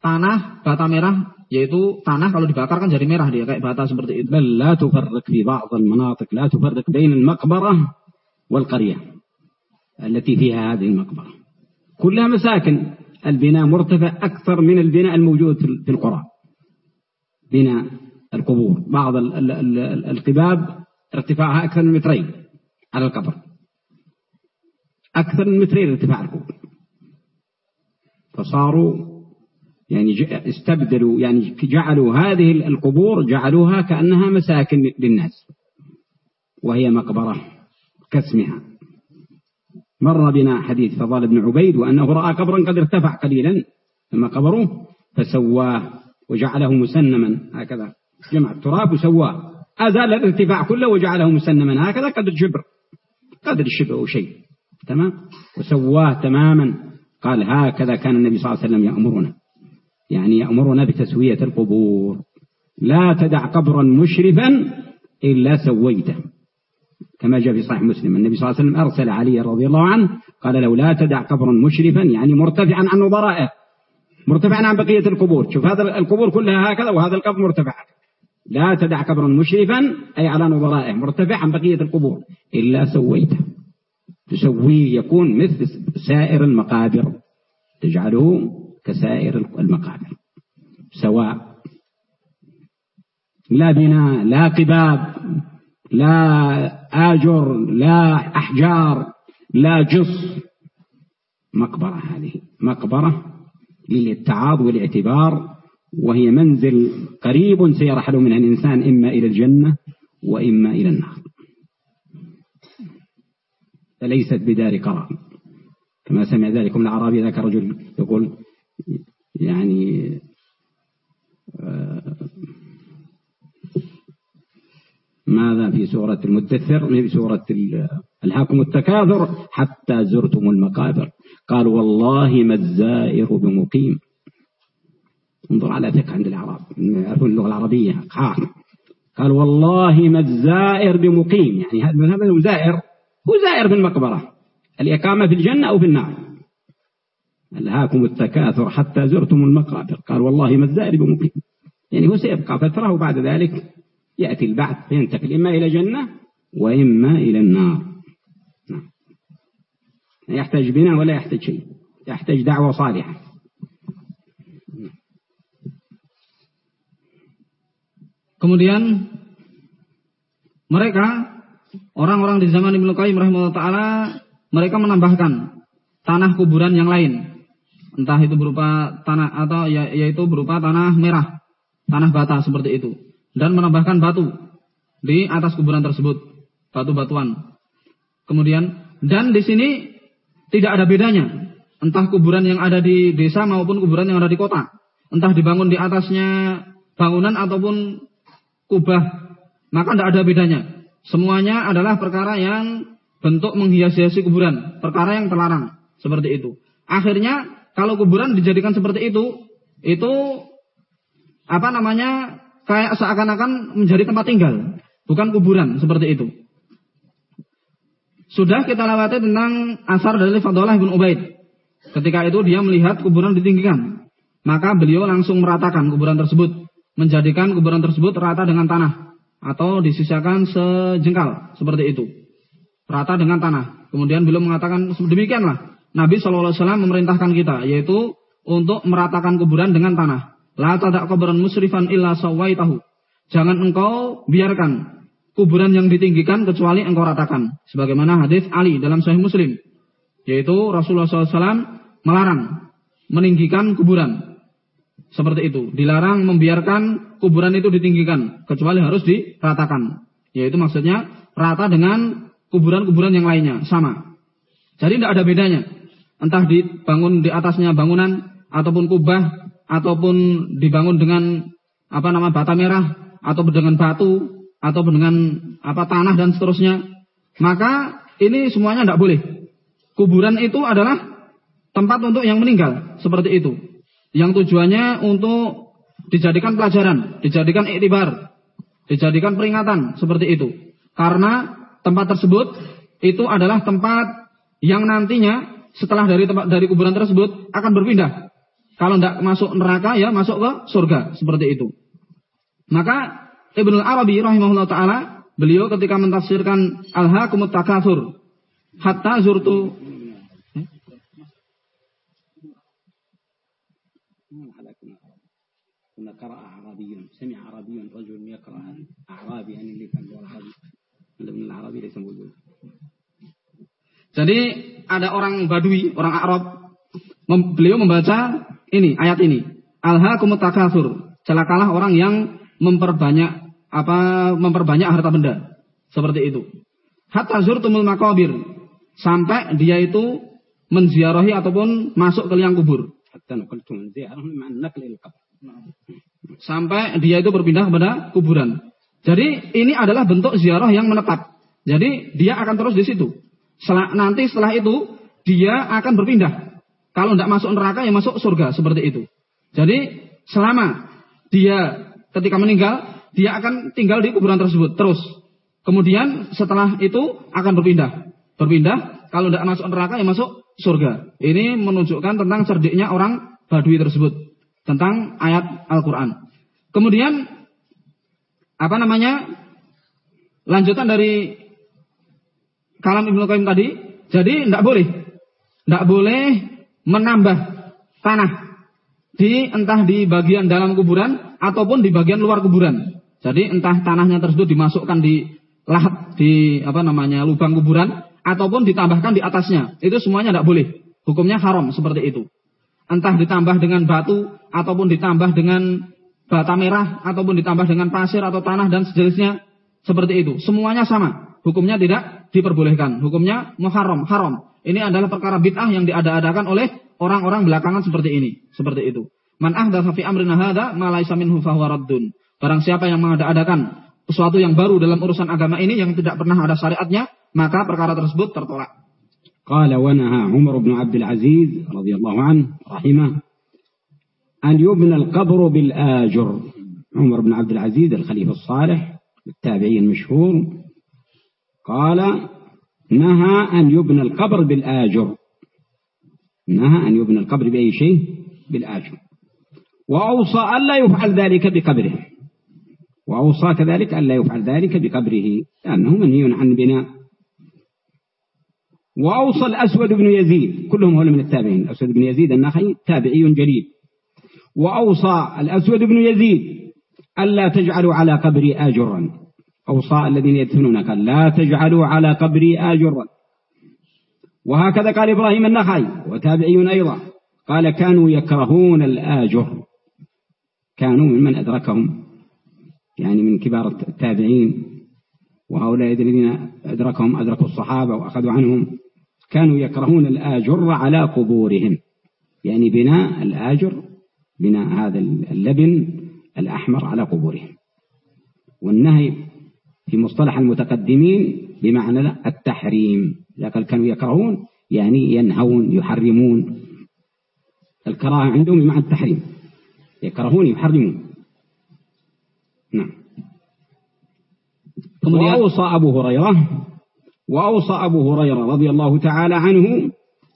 Tanah bata merah yaitu tanah kalau dibakar kan jadi merah dia kayak bata seperti itu. La tufarriq fi ba'd al-manatiq la tufarriq bain al-maqbarah والقرية التي فيها هذه المقبرة. كلها مساكن. البناء مرتفع أكثر من البناء الموجود في القرى. بناء القبور. بعض القباب ارتفاعها أكثر من مترين على القبر. أكثر من مترين ارتفاع القبور. فصاروا يعني استبدلوا يعني جعلوا هذه القبور جعلوها كأنها مساكن للناس. وهي مقبرة. كاسمها. مر بنا حديث فضال بن عبيد وأنه رأى قبرا قد ارتفع قليلا. ثم قبروه فسواه وجعله مسنما. هكذا جمع التراب وسواه. أزال الارتفاع كله وجعله مسنما. هكذا قدر الشبر قدر أو شيء. تمام؟ وسواه تماما. قال هكذا كان النبي صلى الله عليه وسلم يأمرنا. يعني يأمرنا بتسوية القبور. لا تدع قبرا مشرفا إلا سويته. كما جاء في صحيح مسلم. النبي صلى الله عليه وسلم أرسل علي رضي الله عنه قال له لا تدع قبرا مشرفا يعني مرتفعا عن نظرائه مرتفعا عن بقية القبور. شوف هذا القبور كلها هكذا وهذا القبر مرتفع. لا تدع قبرا مشرفا أي على نظرائه مرتفع عن بقية القبور. إلا سويته. تسويه يكون مثل سائر المقابر. تجعله كسائر المقابر. سواء لا بناء لا قباب. لا آجر لا أحجار لا جص. مقبرة هذه مقبرة للاتعاظ والاعتبار وهي منزل قريب سيرحل منها الإنسان إما إلى الجنة وإما إلى النار. فليست بدار قرار. كما سمع ذلك من الأعرابي ذاك رجل يقول يعني آه، ماذا في سورة المدثر؟ في سورة الحاكم التكاثر حتى زرتم المقابر. قال والله ما الزائر بمقيم. انظر على فقه عند الأعراب. يعرفون اللغة العربية. خاص. قال والله ما الزائر بمقيم. يعني هذا زائر. هو زائر في المقبرة. الإقامة في الجنة أو في النار. ألهاكم التكاثر حتى زرتم المقابر. قال والله ما الزائر بمقيم. يعني هو سيبقى فترة وبعد ذلك يأتي البعث فينتقل إما إلى جنة وإما إلى النار نعم يحتاج بنا ولا يحتاج شيء يحتاج دعوة صالحة Kemudian mereka orang-orang di zaman Ibnu Qayyim rahimahullah taala mereka menambahkan tanah kuburan yang lain. Entah itu berupa tanah atau ya, yaitu berupa tanah merah, tanah bata seperti itu dan menambahkan batu di atas kuburan tersebut, batu-batuan. Kemudian dan di sini tidak ada bedanya entah kuburan yang ada di desa maupun kuburan yang ada di kota. Entah dibangun di atasnya bangunan ataupun kubah, maka tidak ada bedanya. Semuanya adalah perkara yang bentuk menghias-hiasi kuburan, perkara yang terlarang seperti itu. Akhirnya kalau kuburan dijadikan seperti itu, itu apa namanya kayak seakan-akan menjadi tempat tinggal, bukan kuburan seperti itu. Sudah kita lewati tentang asar dari Fadullah bin Ubaid. Ketika itu dia melihat kuburan ditinggikan. Maka beliau langsung meratakan kuburan tersebut menjadikan kuburan tersebut rata dengan tanah atau disisakan sejengkal seperti itu. Rata dengan tanah. Kemudian beliau mengatakan demikianlah Nabi SAW memerintahkan kita yaitu untuk meratakan kuburan dengan tanah. La tadak kuburan musrifan illa tahu. Jangan engkau biarkan kuburan yang ditinggikan kecuali engkau ratakan. Sebagaimana hadis Ali dalam Sahih Muslim. Yaitu Rasulullah SAW melarang meninggikan kuburan. Seperti itu. Dilarang membiarkan kuburan itu ditinggikan. Kecuali harus diratakan. Yaitu maksudnya rata dengan kuburan-kuburan yang lainnya. Sama. Jadi tidak ada bedanya. Entah dibangun di atasnya bangunan. Ataupun kubah. Ataupun dibangun dengan apa nama bata merah. Atau dengan batu. Atau dengan apa tanah dan seterusnya. Maka ini semuanya tidak boleh. Kuburan itu adalah tempat untuk yang meninggal. Seperti itu yang tujuannya untuk dijadikan pelajaran, dijadikan iktibar, dijadikan peringatan seperti itu. Karena tempat tersebut itu adalah tempat yang nantinya setelah dari tempat dari kuburan tersebut akan berpindah. Kalau tidak masuk neraka ya masuk ke surga seperti itu. Maka Ibnu Arabi rahimahullah taala beliau ketika mentafsirkan al-hakumut takatsur hatta zurtu قرأ أعرابي سمع أعرابي رجل يقرأ أعرابي يعني اللي كان العربي من العربي ليس موجود Jadi ada orang Badui, orang Arab, mem beliau membaca ini ayat ini. Alha takatsur. Celakalah orang yang memperbanyak apa memperbanyak harta benda. Seperti itu. Hatta zurtumul makabir. Sampai dia itu menziarahi ataupun masuk ke liang kubur. Sampai dia itu berpindah kepada kuburan. Jadi ini adalah bentuk ziarah yang menetap. Jadi dia akan terus di situ. Setelah, nanti setelah itu dia akan berpindah. Kalau tidak masuk neraka ya masuk surga seperti itu. Jadi selama dia ketika meninggal dia akan tinggal di kuburan tersebut terus. Kemudian setelah itu akan berpindah. Berpindah kalau tidak masuk neraka ya masuk surga. Ini menunjukkan tentang cerdiknya orang Badui tersebut tentang ayat Al-Quran. Kemudian apa namanya lanjutan dari kalam Ibnu Qayyim tadi, jadi tidak boleh, tidak boleh menambah tanah di entah di bagian dalam kuburan ataupun di bagian luar kuburan. Jadi entah tanahnya tersebut dimasukkan di lahat di apa namanya lubang kuburan ataupun ditambahkan di atasnya. Itu semuanya tidak boleh. Hukumnya haram seperti itu entah ditambah dengan batu ataupun ditambah dengan bata merah ataupun ditambah dengan pasir atau tanah dan sejenisnya seperti itu. Semuanya sama. Hukumnya tidak diperbolehkan. Hukumnya muharram, haram. Ini adalah perkara bid'ah yang diada-adakan oleh orang-orang belakangan seperti ini, seperti itu. Man ahdatsa fi amrina hadza ma laysa minhu fahuwa raddun. Barang siapa yang mengada-adakan sesuatu yang baru dalam urusan agama ini yang tidak pernah ada syariatnya, maka perkara tersebut tertolak. قال ونهى عمر بن عبد العزيز رضي الله عنه رحمه أن يبنى القبر بالآجر عمر بن عبد العزيز الخليفة الصالح التابعي المشهور قال نهى أن يبنى القبر بالآجر. نهى أن يبنى القبر بأي شيء؟ بالآجر. وأوصى ألا يفعل ذلك بقبره. وأوصى كذلك ألا يفعل ذلك بقبره لأنه منهي عن بناء وأوصى الأسود بن يزيد كلهم هؤلاء من التابعين. الأسود بن يزيد النخعي تابعي جليل. وأوصى الأسود بن يزيد ألا تجعلوا على قبري آجرا. أوصى الذين يدفنونك. لا تجعلوا على قبري آجرا. وهكذا قال إبراهيم النخعي وتابعي أيضا. قال كانوا يكرهون الآجر. كانوا ممن أدركهم. يعني من كبار التابعين. وهؤلاء الذين أدركهم أدركوا الصحابة وأخذوا عنهم. كانوا يكرهون الآجر على قبورهم. يعني بناء الآجر بناء هذا اللبن الأحمر على قبورهم. والنهي في مصطلح المتقدمين بمعنى التحريم. لكن كانوا يكرهون يعني ينهون يحرمون. الكراهة عندهم بمعنى التحريم. يكرهون يحرمون. نعم. وأوصى أبو هريرة وأوصى أبو هريرة رضي الله تعالى عنه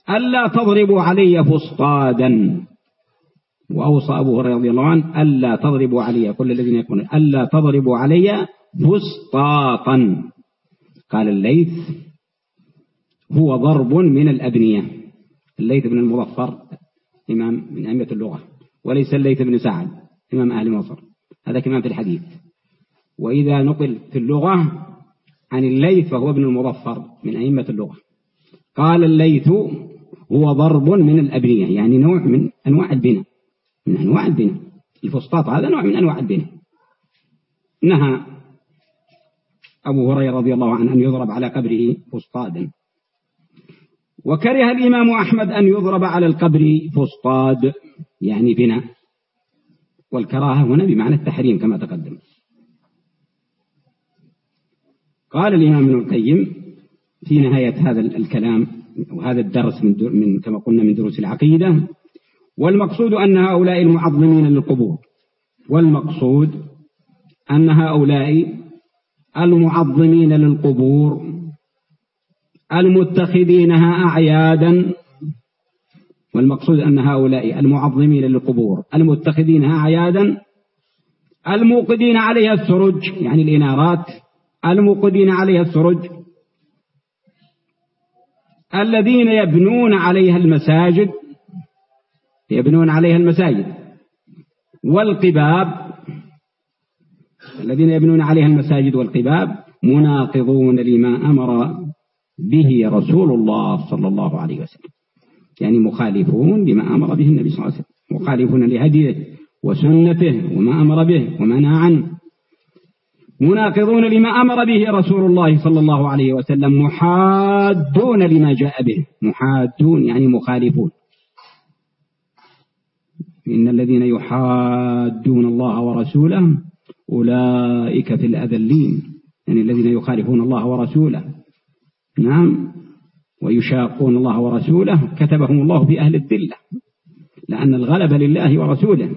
ألا تضربوا علي فسطادا وأوصى أبو هريرة رضي الله عنه ألا تضربوا علي كل الذين يقولون ألا تضربوا علي فسطاطا قال الليث هو ضرب من الأبنية. الليث بن المظفر إمام من أئمة اللغة وليس الليث بن سعد إمام أهل مصر. هذا كمان في الحديث. وإذا نقل في اللغة عن الليث فهو ابن المظفر من أئمة اللغة. قال الليث هو ضرب من الأبنية يعني نوع من أنواع البناء من أنواع البناء. الفسطاط هذا نوع من أنواع البناء. نهى أبو هريرة رضي الله عنه أن يضرب على قبره فسطادا. وكره الإمام أحمد أن يضرب على القبر فسطاد يعني بناء والكراهة هنا بمعنى التحريم كما تقدم. قال الإمام ابن القيم في نهاية هذا الكلام وهذا الدرس من, من كما قلنا من دروس العقيدة والمقصود أن هؤلاء المعظمين للقبور. والمقصود أن هؤلاء المعظمين للقبور المتخذينها أعيادا والمقصود أن هؤلاء المعظمين للقبور المتخذينها أعيادا الموقدين عليها السرج يعني الإنارات الموقدين عليها السرج الذين يبنون عليها المساجد يبنون عليها المساجد والقباب الذين يبنون عليها المساجد والقباب مناقضون لما أمر به رسول الله صلى الله عليه وسلم. يعني مخالفون لما أمر به النبي صلى الله عليه وسلم. مخالفون لهديه وسنته وما أمر به وما نهى عنه مناقضون لما أمر به رسول الله صلى الله عليه وسلم. محادون لما جاء به. محادون يعني مخالفون. إن الذين يحادون الله ورسوله أولئك في الأذلين يعني الذين يخالفون الله ورسوله. نعم. ويشاقون الله ورسوله. كتبهم الله في أهل الذلة. لأن الغلب لله ورسوله.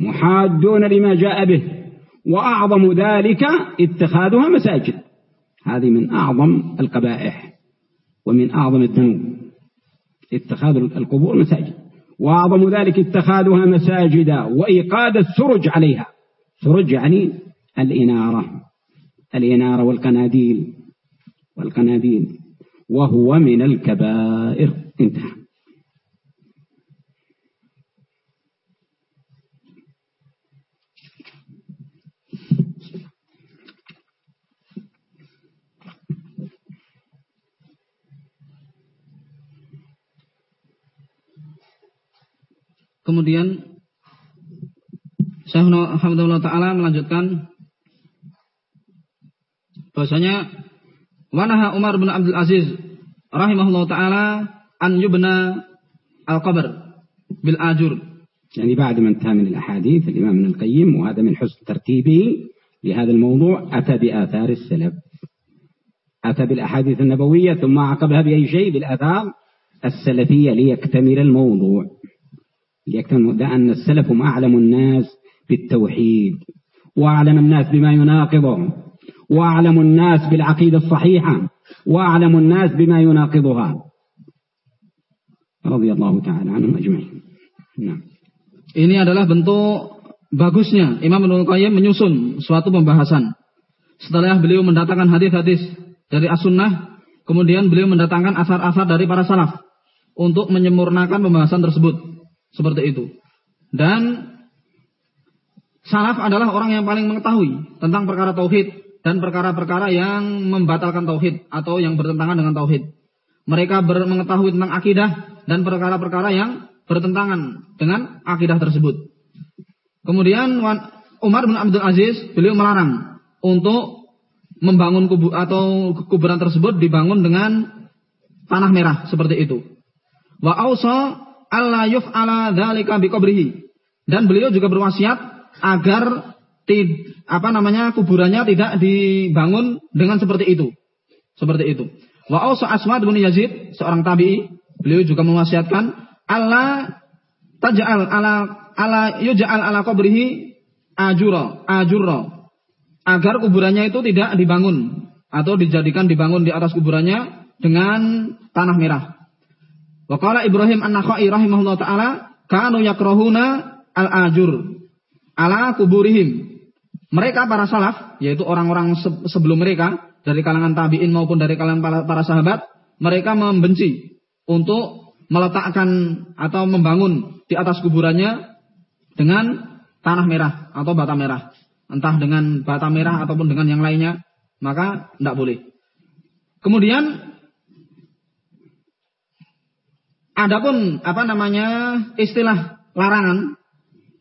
محادون لما جاء به. وأعظم ذلك اتخاذها مساجد. هذه من أعظم القبائح. ومن أعظم الذنوب. اتخاذ القبور مساجد. وأعظم ذلك اتخاذها مساجد وإيقاد السرج عليها. سرج يعني الإنارة. الإنارة والقناديل. والقناديل. وهو من الكبائر. انتهى. Kemudian Syekh Hamdulillah Ta'ala melanjutkan bahwasanya wanaha Umar bin Abdul Aziz rahimahullah taala an yubna al-qabr bil ajur. يعني بعد ما انتهى من الأحاديث الإمام ابن القيم وهذا من حسن ترتيبه لهذا الموضوع أتى بآثار السلف أتى بالأحاديث النبوية ثم عقبها بأي شيء بالآثار السلفية ليكتمل الموضوع ليكتمل لأن السلف هم أعلم الناس بالتوحيد وأعلم الناس بما يناقضهم وأعلم الناس بالعقيدة الصحيحة وأعلم الناس بما يناقضها رضي الله تعالى عنهم أجمعين نعم Ini adalah bentuk bagusnya Imam Ibnu Qayyim menyusun suatu pembahasan. Setelah beliau mendatangkan hadis-hadis dari as-sunnah, kemudian beliau mendatangkan asar-asar dari para salaf untuk menyempurnakan pembahasan tersebut. Seperti itu. Dan salaf adalah orang yang paling mengetahui tentang perkara tauhid dan perkara-perkara yang membatalkan tauhid atau yang bertentangan dengan tauhid. Mereka mengetahui tentang akidah dan perkara-perkara yang bertentangan dengan akidah tersebut. Kemudian Umar bin Abdul Aziz beliau melarang untuk membangun kubur atau kuburan tersebut dibangun dengan tanah merah seperti itu. Wa alla yuf'ala dzalika biqabrihi. Dan beliau juga berwasiat agar tid, apa namanya kuburannya tidak dibangun dengan seperti itu. Seperti itu. Wa ausa Aswad bin Yazid, seorang tabi'i, beliau juga mewasiatkan Allah taj'al ala ala yuj'al ala qabrihi ajura, ajura. Agar kuburannya itu tidak dibangun atau dijadikan dibangun di atas kuburannya dengan tanah merah. Wa qala Ibrahim An-Nakhai rahimahullah taala kanu yakrahuna al-ajur ala kuburihim mereka para salaf, yaitu orang-orang sebelum mereka, dari kalangan tabi'in maupun dari kalangan para sahabat, mereka membenci untuk meletakkan atau membangun di atas kuburannya dengan tanah merah atau bata merah. Entah dengan bata merah ataupun dengan yang lainnya, maka tidak boleh. Kemudian adapun apa namanya istilah larangan,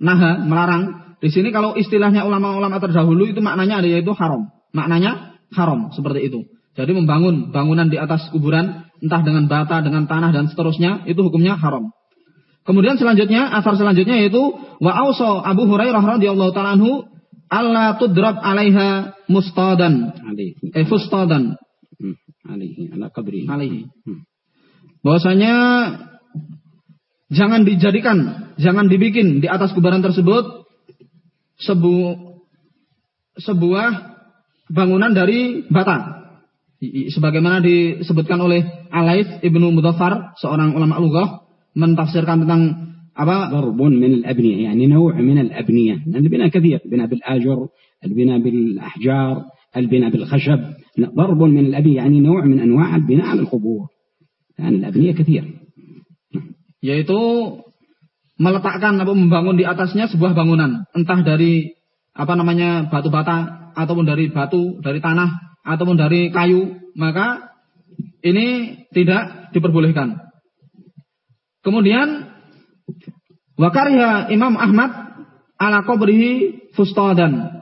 naha melarang di sini kalau istilahnya ulama-ulama terdahulu itu maknanya ada yaitu haram. Maknanya haram seperti itu. Jadi membangun bangunan di atas kuburan entah dengan bata, dengan tanah dan seterusnya itu hukumnya haram. Kemudian selanjutnya asar selanjutnya yaitu wa auso Abu Hurairah radhiyallahu taala anhu alla tudrab 'alaiha mustadan. Eh fustadan. Hmm, alaihi ala qabri. Alaihi bahwasanya jangan dijadikan, jangan dibikin di atas kubaran tersebut sebu sebuah bangunan dari bata. Sebagaimana disebutkan oleh Alaih Ibnu Mudhaffar, seorang ulama lughah, mentafsirkan tentang apa? Darbun min al-abniya, yani naw' min al-abniya. Al-bina kathir, bina bil ajr, al-bina bil ahjar, al-bina bil khashab. Darbun min al-abniya, yani naw' min anwa' al-bina al-khubur يعني الأبنية كثير yaitu meletakkan atau membangun di atasnya sebuah bangunan, entah dari apa namanya batu bata ataupun dari batu, dari tanah ataupun dari kayu, maka ini tidak diperbolehkan. Kemudian wakarya Imam Ahmad ala qabrihi fustadan.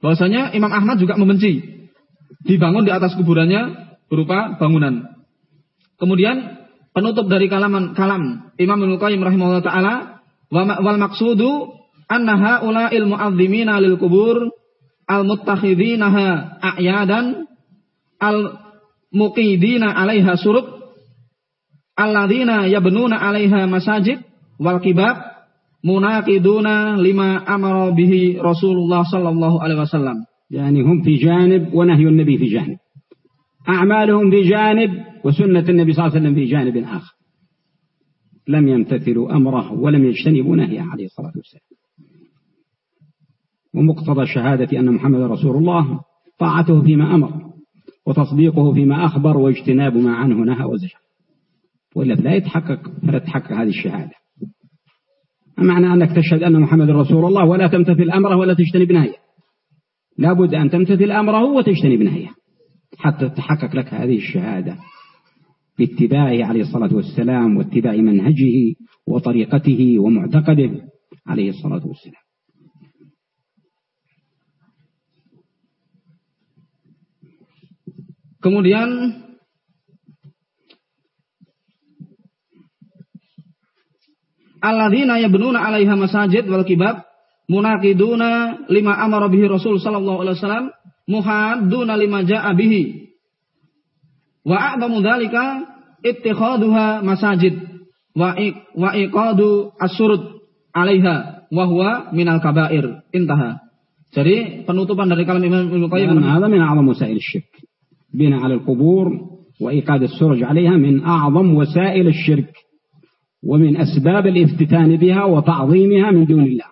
Bahwasanya Imam Ahmad juga membenci dibangun di atas kuburannya berupa bangunan. Kemudian penutup dari kalaman kalam Imam Ibnu Qayyim rahimahullah taala wal maksudu anna haula ilmu azimina lil kubur al muttakhidinaha a'yadan al muqidina 'alaiha suruk alladzina yabnuna 'alaiha masajid wal kibab munaqiduna lima amara bihi Rasulullah sallallahu alaihi wasallam. Yani hum fi janib wa nahyu nabi fi janib a'maluhum fi janib وسنة النبي صلى الله عليه وسلم في جانب آخر. لم يمتثلوا أمره ولم يجتنبوا نهيه عليه الصلاة والسلام. ومقتضى الشهادة أن محمد رسول الله طاعته فيما أمر وتصديقه فيما أخبر واجتناب ما عنه نهى وزجر. وإلا فلا يتحقق فلا تحقق هذه الشهادة. معنى أنك تشهد أن محمد رسول الله ولا تمتثل أمره ولا تجتنب نهيه. لابد أن تمتثل أمره وتجتنب نهيه. حتى تتحقق لك هذه الشهادة باتباعه عليه الصلاة والسلام واتباع منهجه وطريقته ومعتقده عليه الصلاة والسلام Kemudian alladzina yabnuna 'alaiha masajid wal kibab munaqiduna lima amara bihi Rasul sallallahu alaihi wasallam muhadduna lima ja'a bihi Wa a'zamu dzalika ittikhaduha masajid wa wa iqadu asyurud 'alaiha wa huwa minal kabair. Intaha. Jadi penutupan dari kalam Imam Ibnu Qayyim هذا من أعظم وسائل الشرك بناء على القبور وإيقاد السرج عليها من أعظم وسائل الشرك ومن أسباب الافتتان بها وتعظيمها من دون الله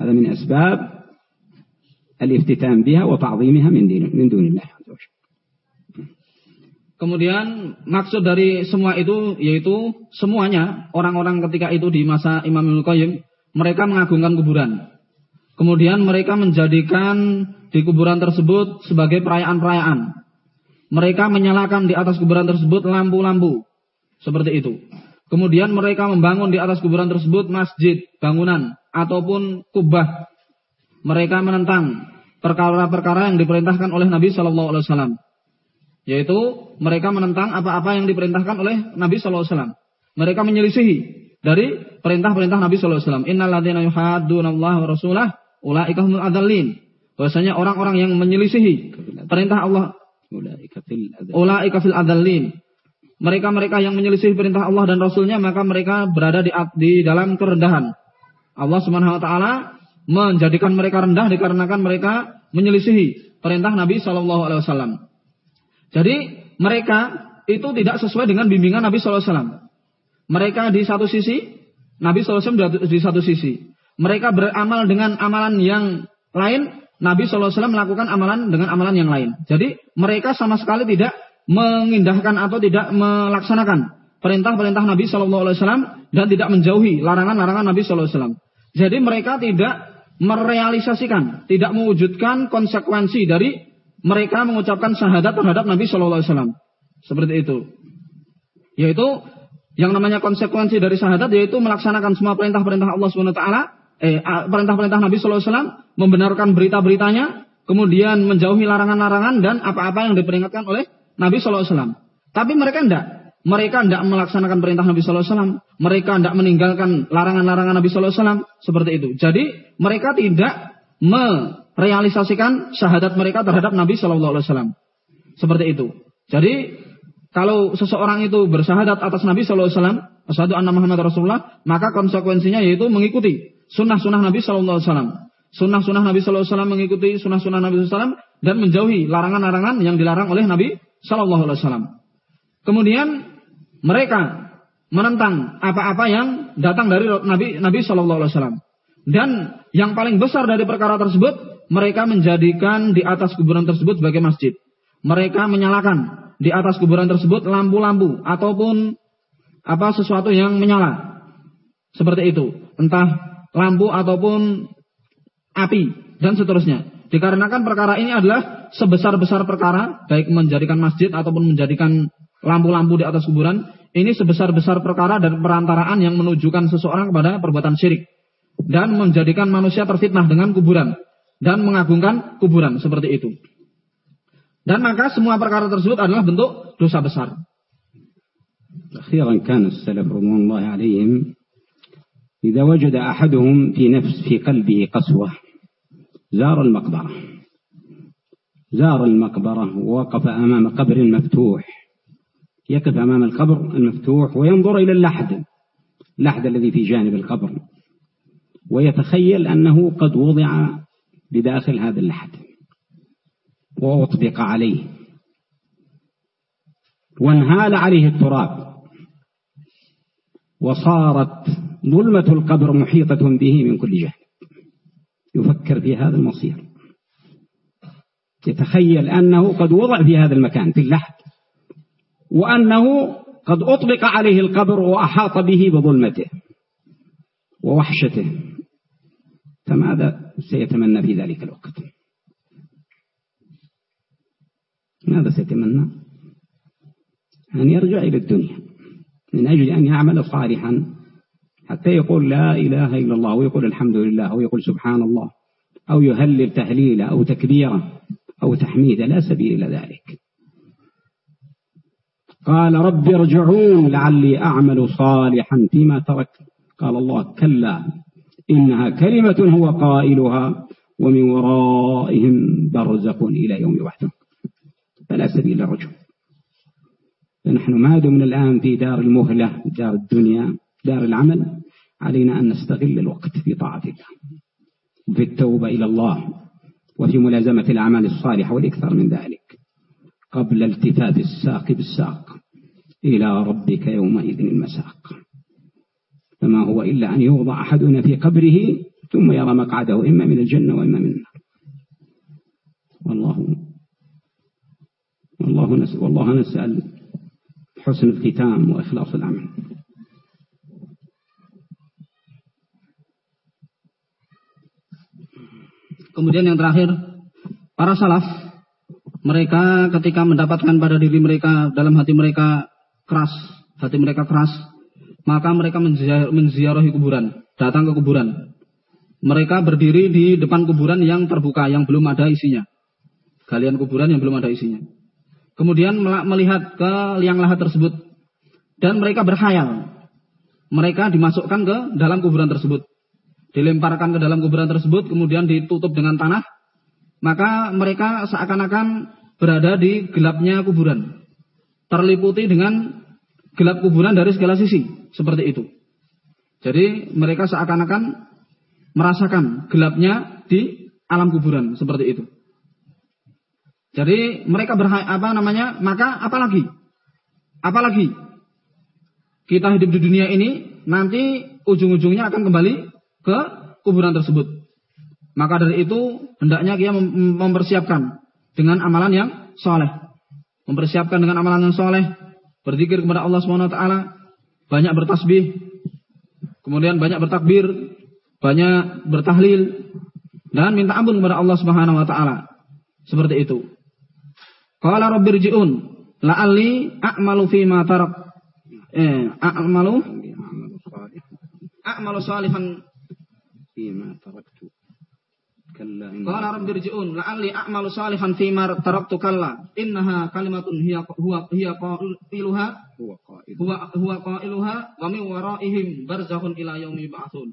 هذا من أسباب الافتتان بها وتعظيمها من دون من دون الله عز وجل Kemudian maksud dari semua itu yaitu semuanya orang-orang ketika itu di masa Imam Ibnu Qayyim mereka mengagungkan kuburan. Kemudian mereka menjadikan di kuburan tersebut sebagai perayaan-perayaan. Mereka menyalakan di atas kuburan tersebut lampu-lampu. Seperti itu. Kemudian mereka membangun di atas kuburan tersebut masjid, bangunan, ataupun kubah. mereka menentang perkara-perkara yang diperintahkan oleh Nabi Shallallahu Alaihi Wasallam. Yaitu mereka menentang apa-apa yang diperintahkan oleh Nabi Shallallahu Alaihi Wasallam. Mereka menyelisihi dari perintah-perintah Nabi Shallallahu Alaihi Wasallam. Innalladzina Allah wa rasulah ulaika humul. Bahwasanya orang-orang yang menyelisihi perintah Allah ulaika fil adallin. Mereka-mereka yang menyelisihi perintah Allah dan Rasulnya maka mereka berada di, di dalam kerendahan. Allah Subhanahu Wa Taala menjadikan mereka rendah dikarenakan mereka menyelisihi perintah Nabi Shallallahu Alaihi Wasallam. Jadi mereka itu tidak sesuai dengan bimbingan Nabi SAW. Mereka di satu sisi, Nabi SAW di satu sisi. Mereka beramal dengan amalan yang lain, Nabi SAW melakukan amalan dengan amalan yang lain. Jadi mereka sama sekali tidak mengindahkan atau tidak melaksanakan perintah-perintah Nabi SAW dan tidak menjauhi larangan-larangan Nabi SAW. Jadi mereka tidak merealisasikan, tidak mewujudkan konsekuensi dari mereka mengucapkan syahadat terhadap Nabi Shallallahu Alaihi Wasallam. Seperti itu. Yaitu yang namanya konsekuensi dari syahadat yaitu melaksanakan semua perintah-perintah Allah Subhanahu Taala, eh perintah-perintah Nabi Shallallahu Alaihi Wasallam, membenarkan berita-beritanya, kemudian menjauhi larangan-larangan dan apa-apa yang diperingatkan oleh Nabi Shallallahu Alaihi Wasallam. Tapi mereka tidak. Mereka tidak melaksanakan perintah Nabi Shallallahu Alaihi Wasallam. Mereka tidak meninggalkan larangan-larangan Nabi Shallallahu Alaihi Wasallam seperti itu. Jadi mereka tidak me realisasikan syahadat mereka terhadap Nabi Shallallahu Alaihi Wasallam. Seperti itu. Jadi kalau seseorang itu bersyahadat atas Nabi Shallallahu Alaihi Wasallam, asyhadu anna Muhammad Rasulullah, maka konsekuensinya yaitu mengikuti sunnah-sunnah Nabi Shallallahu Alaihi Wasallam. Sunnah-sunnah Nabi Shallallahu Alaihi Wasallam mengikuti sunnah-sunnah Nabi Shallallahu Alaihi Wasallam dan menjauhi larangan-larangan yang dilarang oleh Nabi Shallallahu Alaihi Wasallam. Kemudian mereka menentang apa-apa yang datang dari Nabi Nabi Shallallahu Alaihi Wasallam. Dan yang paling besar dari perkara tersebut mereka menjadikan di atas kuburan tersebut sebagai masjid. Mereka menyalakan di atas kuburan tersebut lampu-lampu ataupun apa sesuatu yang menyala. Seperti itu. Entah lampu ataupun api dan seterusnya. Dikarenakan perkara ini adalah sebesar-besar perkara, baik menjadikan masjid ataupun menjadikan lampu-lampu di atas kuburan, ini sebesar-besar perkara dan perantaraan yang menunjukkan seseorang kepada perbuatan syirik dan menjadikan manusia terfitnah dengan kuburan dan mengagungkan kuburan seperti itu. Dan maka semua perkara tersebut adalah bentuk dosa besar. أخيرا كان السلف رضوان الله عليهم إذا وجد أحدهم في نفس في قلبه قسوة زار المقبرة زار المقبرة ووقف أمام قبر مفتوح يقف أمام القبر المفتوح وينظر إلى اللحد اللحد الذي في جانب القبر ويتخيل أنه قد وضع بداخل هذا اللحد وأطبق عليه. وانهال عليه التراب وصارت ظلمة القبر محيطة به من كل جهة يفكر في هذا المصير يتخيل أنه قد وضع في هذا المكان في اللحد. وأنه قد أطبق عليه القبر وأحاط به بظلمته ووحشته. فماذا سيتمنى في ذلك الوقت؟ ماذا سيتمنى؟ أن يرجع إلى الدنيا من أجل أن يعمل صالحا حتى يقول لا إله إلا الله ويقول الحمد لله أو يقول سبحان الله أو يهلل تهليلا أو تكبيرا أو تحميدا لا سبيل إلى ذلك. قال رب ارجعون لعلي أعمل صالحا فيما ترك قال الله كلا إنها كلمة هو قائلها ومن ورائهم برزق إلى يوم يبعثون. فلا سبيل للرجوع. فنحن ما دمنا الآن في دار المهلة دار الدنيا دار العمل. علينا أن نستغل الوقت في طاعة الله وفي التوبة إلى الله وفي ملازمة الأعمال الصالحة والإكثار من ذلك قبل التفاف الساق بالساق. إلى ربك يومئذ المساق. فما هو إلا أن يوضع أحدنا في قبره ثم يرى مقعده إما من الجنة وإما من النار. والله والله نسأل, والله نسأل حسن الختام وإخلاص العمل. Kemudian yang terakhir, para salaf, mereka ketika mendapatkan pada diri mereka, dalam hati mereka keras, hati mereka keras, maka mereka menziarahi kuburan, datang ke kuburan. Mereka berdiri di depan kuburan yang terbuka, yang belum ada isinya. Galian kuburan yang belum ada isinya. Kemudian melihat ke liang lahat tersebut. Dan mereka berkhayal. Mereka dimasukkan ke dalam kuburan tersebut. Dilemparkan ke dalam kuburan tersebut, kemudian ditutup dengan tanah. Maka mereka seakan-akan berada di gelapnya kuburan. Terliputi dengan gelap kuburan dari segala sisi. Seperti itu. Jadi mereka seakan-akan merasakan gelapnya di alam kuburan. Seperti itu. Jadi mereka berha apa namanya? Maka apalagi? Apalagi? Kita hidup di dunia ini nanti ujung-ujungnya akan kembali ke kuburan tersebut. Maka dari itu hendaknya dia mempersiapkan dengan amalan yang soleh. Mempersiapkan dengan amalan yang soleh. Berzikir kepada Allah SWT. Banyak bertasbih. Kemudian banyak bertakbir. Banyak bertahlil. Dan minta ampun kepada Allah Subhanahu Wa Taala. Seperti itu. Qala rabbirji'un la'alli a'malu fi ma tarak. Eh, a'malu a'malu salihan fi ma taraktu. Qala rabbirji'un la'alli a'malu salihan fi ma taraktu kalla. Innaha kalimatun hiya huwa hiya qailuha huwa qailuha huwa huwa qailuha wa min waraihim barzakhun ila yaumi ba'tsun.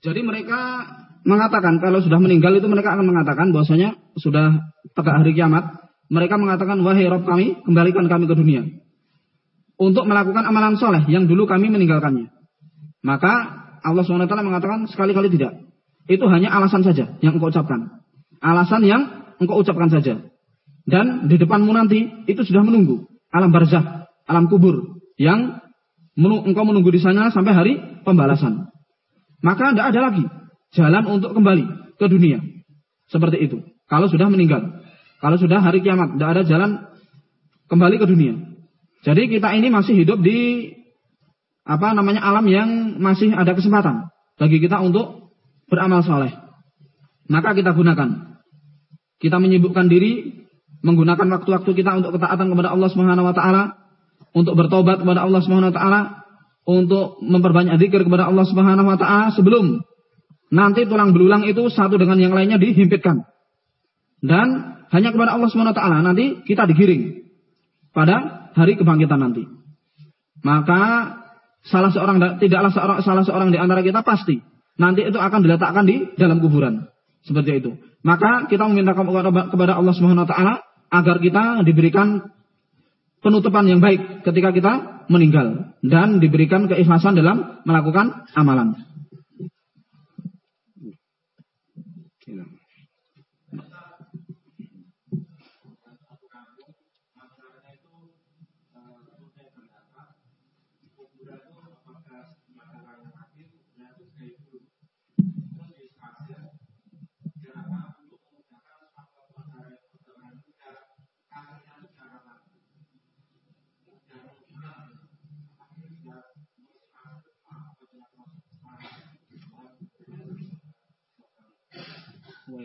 Jadi mereka mengatakan kalau sudah meninggal itu mereka akan mengatakan bahwasanya sudah tegak hari kiamat mereka mengatakan, wahai Rob kami, kembalikan kami ke dunia. Untuk melakukan amalan soleh yang dulu kami meninggalkannya. Maka Allah SWT mengatakan sekali-kali tidak. Itu hanya alasan saja yang engkau ucapkan. Alasan yang engkau ucapkan saja. Dan di depanmu nanti itu sudah menunggu. Alam barzah, alam kubur. Yang engkau menunggu di sana sampai hari pembalasan. Maka tidak ada lagi jalan untuk kembali ke dunia. Seperti itu. Kalau sudah meninggal. Kalau sudah hari kiamat, tidak ada jalan kembali ke dunia. Jadi kita ini masih hidup di apa namanya alam yang masih ada kesempatan bagi kita untuk beramal soleh. Maka kita gunakan. Kita menyibukkan diri menggunakan waktu-waktu kita untuk ketaatan kepada Allah Subhanahu wa taala, untuk bertobat kepada Allah Subhanahu wa taala, untuk memperbanyak zikir kepada Allah Subhanahu wa taala sebelum nanti tulang belulang itu satu dengan yang lainnya dihimpitkan. Dan hanya kepada Allah SWT nanti kita digiring pada hari kebangkitan nanti. Maka salah seorang tidaklah salah seorang di antara kita pasti nanti itu akan diletakkan di dalam kuburan. Seperti itu. Maka kita meminta kepada Allah SWT agar kita diberikan penutupan yang baik ketika kita meninggal dan diberikan keikhlasan dalam melakukan amalan.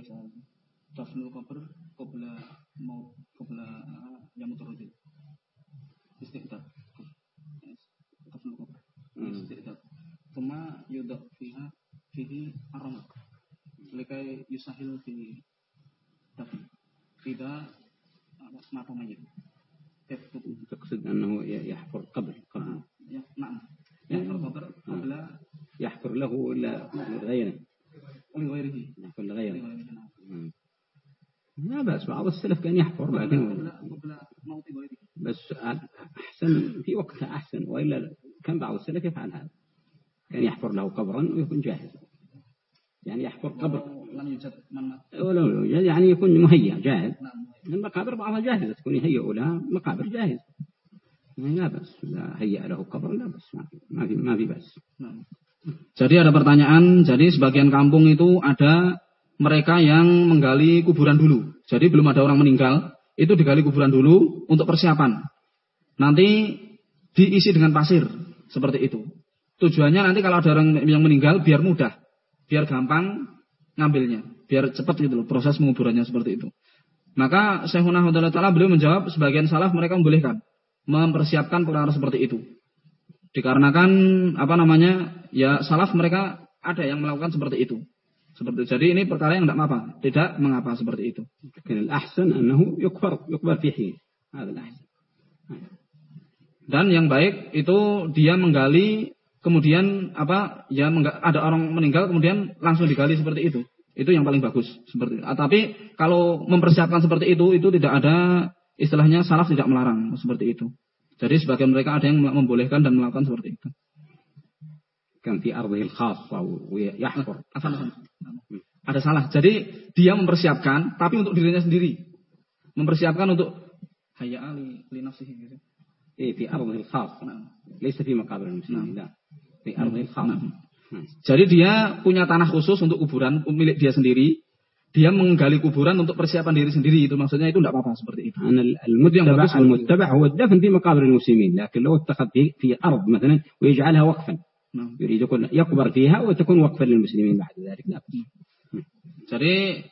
sahaja tafnul Qabr kopla mau kopla ah, yang mutarujud istiqdat tafnul Qabr. Hmm. Istiqtab Tuma yudak fiha fihi arama hmm. Lekai yusahil fi السلف كان يحفر لكن بس أحسن في وقتها أحسن وإلا كان بعض السلف يفعل هذا كان يحفر له قبرا ويكون جاهز يعني يحفر قبر لم يوجد من مات ولو يوجد يعني يكون مهيأ جاهز نعم المقابر بعضها جاهزة تكون يهيئ لها مقابر جاهزة يعني لا بأس لا هيأ له قبر لا بأس ما في ما في, ما في بأس Nah. Jadi ada pertanyaan, jadi sebagian kampung itu ada mereka yang menggali kuburan dulu. Jadi belum ada orang meninggal, itu digali kuburan dulu untuk persiapan. Nanti diisi dengan pasir, seperti itu. Tujuannya nanti kalau ada orang yang meninggal biar mudah, biar gampang ngambilnya, biar cepat gitu loh proses penguburannya seperti itu. Maka Syekhuna Hudallah Ta'ala beliau menjawab sebagian salaf mereka membolehkan mempersiapkan perkara seperti itu. Dikarenakan apa namanya ya salaf mereka ada yang melakukan seperti itu. Seperti jadi ini perkara yang tidak apa, tidak mengapa seperti itu. Ahsan annahu yukbar. Dan yang baik itu dia menggali kemudian apa ya ada orang meninggal kemudian langsung digali seperti itu. Itu yang paling bagus seperti itu. Ah, tapi kalau mempersiapkan seperti itu itu tidak ada istilahnya salaf tidak melarang seperti itu. Jadi sebagian mereka ada yang membolehkan dan melakukan seperti itu كان في أرضه الخاصة ويحفر Afan, afan. Ada salah. Jadi dia mempersiapkan tapi untuk dirinya sendiri. Mempersiapkan untuk hayya ali li nafsihi gitu. إيه في أرضه الخاصة Nah. ليس في مقابر المسلمين لا في أرضه الخاصة نعم. نعم. Jadi dia punya tanah khusus untuk kuburan milik dia sendiri. Dia menggali kuburan untuk persiapan diri sendiri. Itu maksudnya itu tidak apa-apa seperti itu. أنا yang المتبع bagus المتبع هو الدفن في مقابر المسلمين لكن لو اتخذ في, في أرض مثلا ويجعلها وقفا Nah. يريد يكون يقبر فيها وتكون وقفا للمسلمين بعد ذلك لا بأس Jadi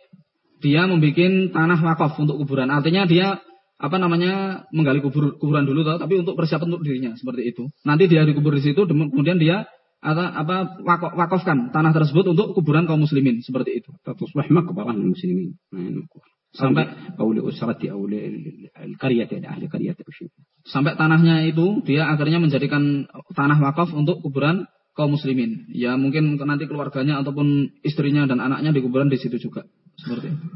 dia membuat tanah wakaf untuk kuburan. Artinya dia apa namanya menggali kubur, kuburan dulu tau, tapi untuk persiapan untuk dirinya seperti itu. Nanti dia dikubur di situ, dem- kemudian dia apa, apa wako- wakafkan tanah tersebut untuk kuburan kaum muslimin seperti itu. فتصبح مقبرة للمسلمين ما هي مقبرة Sampai أو لأسرته أو للقرية لأهل قرية أو شيء sampai tanahnya itu dia akhirnya menjadikan tanah wakaf untuk kuburan kaum muslimin. Ya mungkin nanti keluarganya ataupun istrinya dan anaknya dikuburan di situ juga. Seperti itu.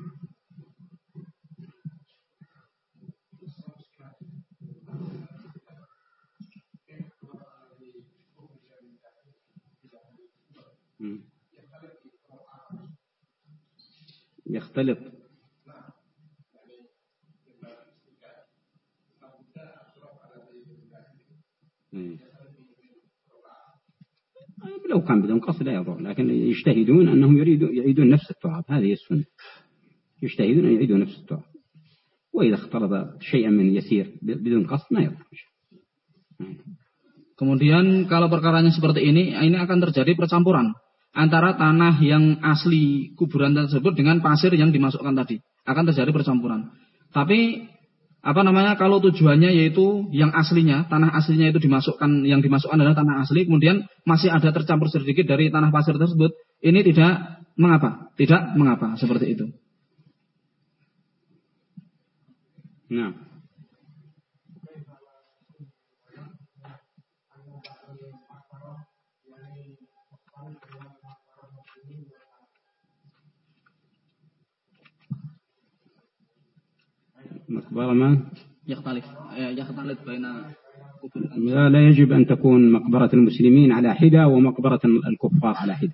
مم. يختلط لو كان بدون قصد لا يضر لكن يجتهدون أنهم يريدون يعيدون نفس التراب هذه السنة يجتهدون أن يعيدوا نفس التراب وإذا اختلط شيئا من يسير بدون قصد ما يضر Kemudian kalau perkaranya seperti ini, ini akan terjadi percampuran antara tanah yang asli kuburan tersebut dengan pasir yang dimasukkan tadi. Akan terjadi percampuran. Tapi apa namanya? Kalau tujuannya yaitu yang aslinya tanah aslinya itu dimasukkan yang dimasukkan adalah tanah asli kemudian masih ada tercampur sedikit dari tanah pasir tersebut ini tidak mengapa? Tidak mengapa seperti itu. Nah. مقبرة ما؟ eh, yakhtalif baina kubur. لا, لا يجب أن تكون مقبرة المسلمين على حدة ومقبرة الكفار على حدة.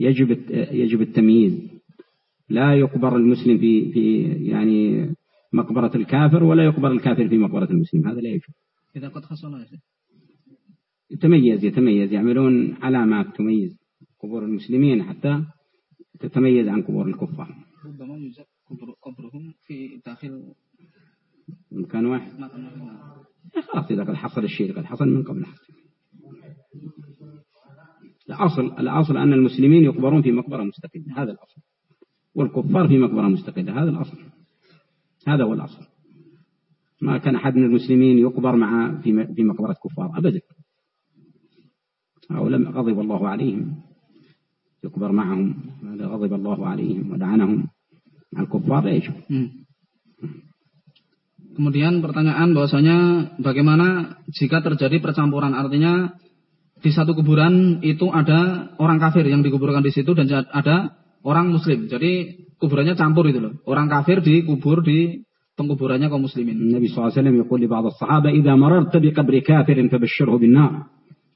يجب يجب التمييز. لا يقبر المسلم في في يعني مقبرة الكافر ولا يقبر الكافر في مقبرة المسلم. هذا لا يجوز Kita qad khasala ya. Syekh. يتميز يتميز. يعملون علامات تميز قبور المسلمين حتى تتميز عن قبور الكفار. ربما يوجد قبر قبرهم في داخل مكان واحد. خلاص إذا قد حصل الشيء قد حصل من قبل. حصل الأصل الأصل أن المسلمين يقبرون في مقبرة مستقلة. هذا الأصل. والكفار في مقبرة مستقلة. هذا الأصل. هذا هو الأصل. ما كان أحد من المسلمين يقبر مع في في مقبرة كفار. أبدا. أو لم غضب الله عليهم. يقبر معهم. هذا غضب الله عليهم ولعنهم. مع الكفار لا يجوز Hmm. Kemudian pertanyaan bahwasanya bagaimana jika terjadi percampuran artinya di satu kuburan itu ada orang kafir yang dikuburkan di situ dan ada orang muslim. Jadi kuburannya campur itu loh. Orang kafir dikubur di pengkuburannya kaum muslimin. النبي صلى الله عليه وسلم يقول لبعض الصحابة إذا مررت بقبر كافر فبشره بالنار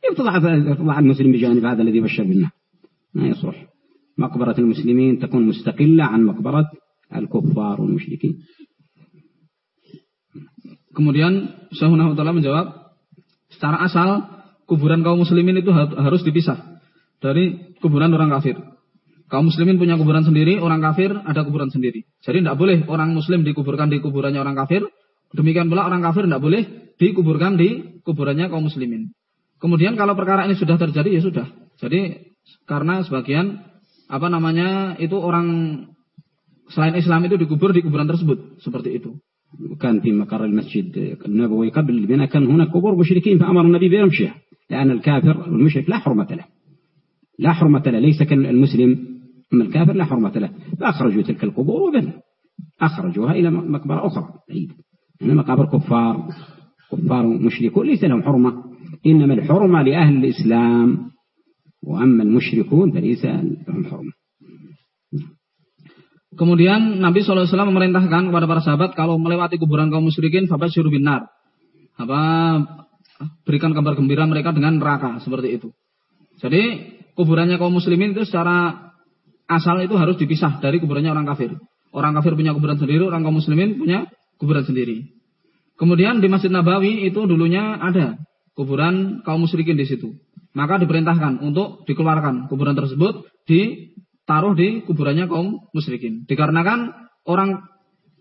يطلع يطلع المسلم بجانب هذا الذي بشر بالنار ما يصلح مقبرة المسلمين تكون مستقلة عن مقبرة al-kuffar musyrikin. Kemudian Syahuna Ta'ala menjawab, secara asal kuburan kaum muslimin itu harus dipisah dari kuburan orang kafir. Kaum muslimin punya kuburan sendiri, orang kafir ada kuburan sendiri. Jadi tidak boleh orang muslim dikuburkan di kuburannya orang kafir, demikian pula orang kafir tidak boleh dikuburkan di kuburannya kaum muslimin. Kemudian kalau perkara ini sudah terjadi ya sudah. Jadi karena sebagian apa namanya itu orang selain Islam itu dikubur di kuburan tersebut seperti itu. كان في مقر المسجد النبوي قبل البناء كان هناك قبور مشركين فأمر النبي بيمشيها لأن الكافر المشرك لا حرمة له لا حرمة له ليس كالمسلم أما الكافر لا حرمة له فأخرجوا تلك القبور وبنوا أخرجوها إلى مقبرة أخرى بعيدة يعني مقابر كفار كفار مشركون ليس لهم حرمة إنما الحرمة لأهل الإسلام وأما المشركون فليس لهم حرمة Kemudian Nabi SAW memerintahkan kepada para sahabat kalau melewati kuburan kaum musyrikin, fabasyiru binar. Apa berikan kabar gembira mereka dengan neraka seperti itu. Jadi kuburannya kaum muslimin itu secara asal itu harus dipisah dari kuburannya orang kafir. Orang kafir punya kuburan sendiri, orang kaum muslimin punya kuburan sendiri. Kemudian di Masjid Nabawi itu dulunya ada kuburan kaum musyrikin di situ. Maka diperintahkan untuk dikeluarkan kuburan tersebut di taruh di kuburannya kaum musyrikin. Dikarenakan orang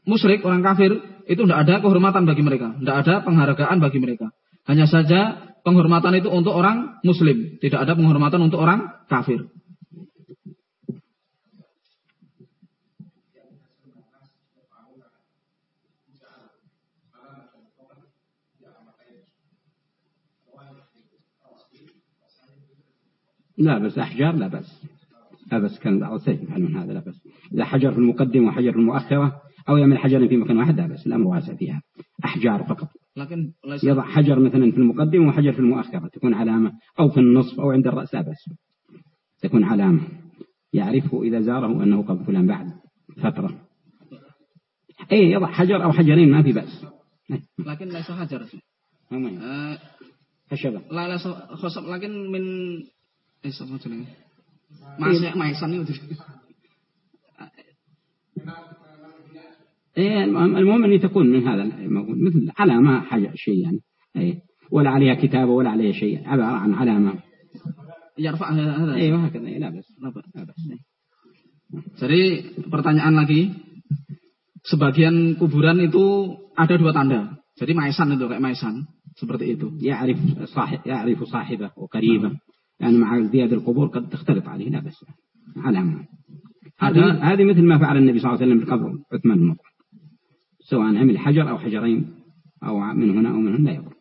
musyrik, orang kafir itu tidak ada kehormatan bagi mereka, tidak ada penghargaan bagi mereka. Hanya saja penghormatan itu untuk orang muslim, tidak ada penghormatan untuk orang kafir. لا بس أحجار لا بس لا بس كان بعض السيف يفعل من هذا لا بس. إذا حجر في المقدمة وحجر في المؤخرة أو يعمل حجر في مكان واحد لا بس الأمر واسع فيها. أحجار فقط. لكن يضع حجر مثلا في المقدمة وحجر في المؤخرة تكون علامة أو في النصف أو عند الرأس لا بس. تكون علامة. يعرفه إذا زاره أنه قبل فلان بعد فترة. أي يضع حجر أو حجرين ما في بأس. لكن ليس حجر. خشبة لا لا خشب لكن من إيش Masih maisan itu. إيه المهم أن تكون من هذا مثل علامة حاجة شيء يعني إيه ولا عليها كتابة ولا عليها شيء عبارة عن علامة يرفع هذا إيه وهكذا لا بس لا بس Jadi pertanyaan lagi, sebagian kuburan itu ada dua tanda. Jadi maisan itu kayak maisan seperti itu. يعرف صاحب يعرف صاحبه وقريبه يعني مع ازدياد القبور قد تختلط عليه لا بس علامة هذه هذه مثل ما فعل النبي صلى الله عليه وسلم بقبر عثمان بن سواء عمل حجر أو حجرين أو من هنا أو من هنا لا يضر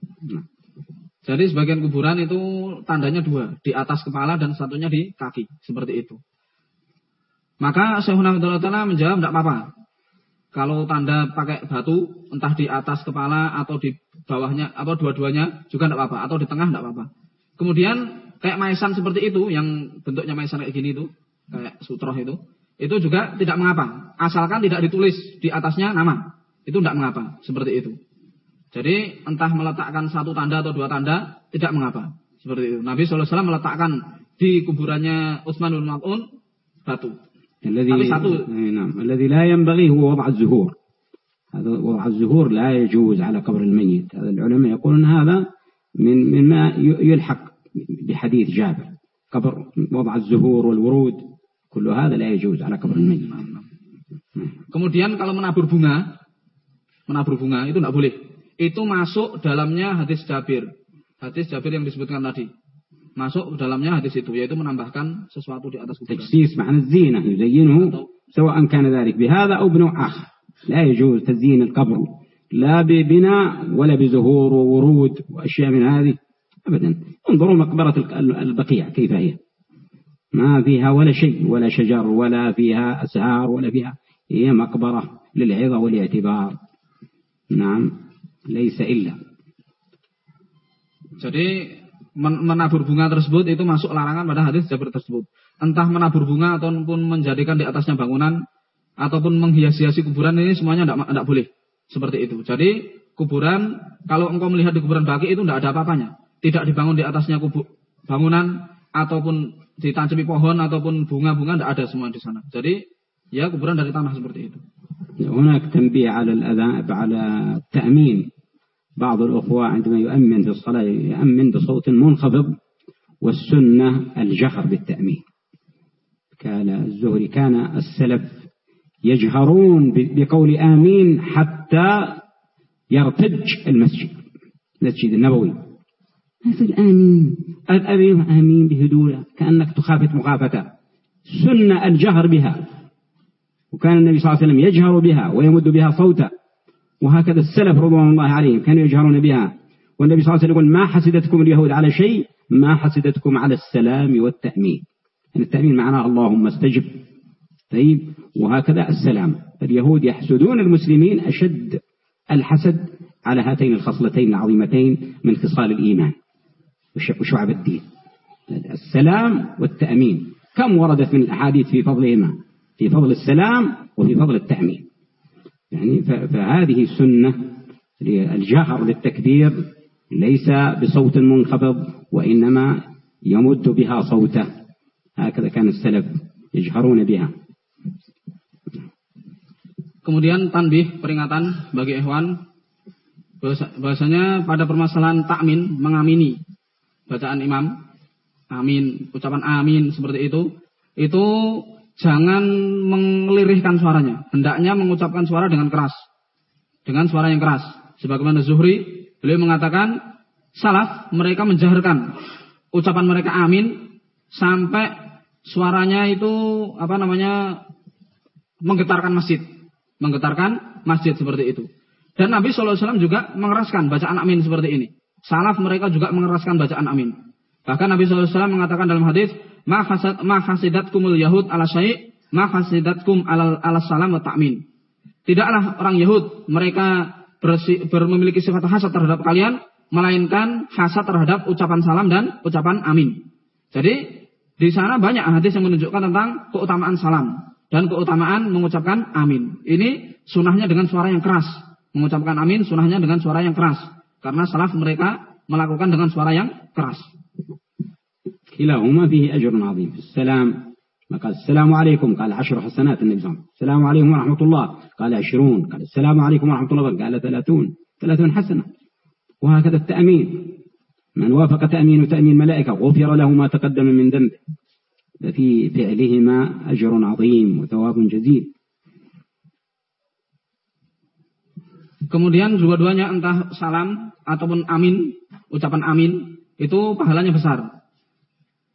Jadi sebagian kuburan itu tandanya dua, di atas kepala dan satunya di kaki, seperti itu. Maka Syekhuna Ta'ala menjawab tidak apa-apa. Kalau tanda pakai batu, entah di atas kepala atau di bawahnya, atau dua-duanya juga tidak apa-apa, atau di tengah tidak apa-apa. Kemudian kayak maisan seperti itu, yang bentuknya maisan kayak gini itu, kayak sutroh itu, itu juga tidak mengapa. Asalkan tidak ditulis di atasnya nama, itu tidak mengapa, seperti itu. Jadi entah meletakkan satu tanda atau dua tanda, tidak mengapa. Seperti itu. Nabi SAW meletakkan di kuburannya Utsman bin Mas'un batu. الذي satu. نعم الذي لا ينبغي هو وضع الزهور هذا وضع الزهور لا يجوز على قبر الميت هذا العلماء يقولون هذا من مما يلحق بحديث جابر قبر وضع الزهور والورود كل هذا لا يجوز على قبر الميت Kemudian kalau menabur bunga, menabur bunga itu tidak boleh. Itu masuk dalamnya hadis Jabir. Hadis Jabir yang disebutkan tadi. Masuk dalamnya hadis itu yaitu menambahkan sesuatu di atas kuburan. تجسيس معنى الزينة يزينه سواء كان ذلك بهذا أو بنوع آخر. لا يجوز تزيين القبر لا ببناء ولا بزهور وورود وأشياء من هذه أبدا انظروا مقبرة البقيع كيف هي ما فيها ولا شيء ولا شجر ولا فيها أسهار ولا فيها هي مقبرة للعظة والاعتبار نعم ليس إلا jadi menabur bunga tersebut itu masuk larangan pada hadis Jabir tersebut. Entah menabur bunga ataupun menjadikan di atasnya bangunan ataupun menghias-hiasi kuburan ini semuanya tidak boleh. Seperti itu. Jadi kuburan kalau engkau melihat di kuburan baki itu tidak ada apa-apanya Tidak dibangun di atasnya kubu, bangunan ataupun ditancap pohon ataupun bunga-bunga tidak ada semua di sana. Jadi ya kuburan dari tanah seperti itu. هناك تنبيه على الأذان على التأمين بعض الأخوة عندما يؤمن في الصلاة يؤمن بصوت منخفض والسنة الجهر بالتأمين كان الزهري كان السلف يجهرون بقول آمين حتى يرتج المسجد المسجد النبوي مثل آمين. الأمين آمين بهدوء كأنك تخافت مخافته سنة الجهر بها وكان النبي صلى الله عليه وسلم يجهر بها ويمد بها صوتا وهكذا السلف رضوان الله عليهم كانوا يجهرون بها. والنبي صلى الله عليه وسلم يقول ما حسدتكم اليهود على شيء؟ ما حسدتكم على السلام والتأمين. يعني التأمين معناه اللهم استجب. طيب وهكذا السلام. اليهود يحسدون المسلمين أشد الحسد على هاتين الخصلتين العظيمتين من خصال الإيمان. وشعب الدين. السلام والتأمين. كم وردت من الأحاديث في فضلهما؟ في فضل السلام وفي فضل التأمين. يعني فهذه سنة الجهر للتكبير ليس بصوت منخفض وإنما يمد بها صوته. هكذا كان السلف يجهرون بها. Kemudian tanbih peringatan bagi ikhwan. Bahasanya pada permasalahan takmin mengamini. Bacaan imam amin ucapan amin seperti itu itu jangan mengelirihkan suaranya. Hendaknya mengucapkan suara dengan keras. Dengan suara yang keras. Sebagaimana Zuhri, beliau mengatakan, salaf mereka menjaharkan ucapan mereka amin sampai suaranya itu apa namanya menggetarkan masjid, menggetarkan masjid seperti itu. Dan Nabi SAW juga mengeraskan bacaan amin seperti ini. Salaf mereka juga mengeraskan bacaan amin. Bahkan Nabi SAW mengatakan dalam hadis, ma hasad ma hasidatkumul yahud ala syai' ma hasidatkum ala ala salam wa ta'min. Tidaklah orang Yahud mereka ber, memiliki sifat hasad terhadap kalian melainkan hasad terhadap ucapan salam dan ucapan amin. Jadi di sana banyak hadis yang menunjukkan tentang keutamaan salam dan keutamaan mengucapkan amin. Ini sunahnya dengan suara yang keras. Mengucapkan amin sunahnya dengan suara yang keras. Karena salaf mereka melakukan dengan suara yang keras. كلاهما فيه أجر عظيم السلام قال السلام عليكم قال عشر حسنات النبي صلى الله عليه وسلم السلام عليكم ورحمة الله قال عشرون قال السلام عليكم ورحمة الله قال ثلاثون ثلاثون حسنة وهكذا التأمين من وافق تأمين وتأمين ملائكة غفر له ما تقدم من ذنبه ففي فعلهما أجر عظيم وثواب جزيل Kemudian dua-duanya entah salam ataupun amin, ucapan amin, itu pahalanya besar.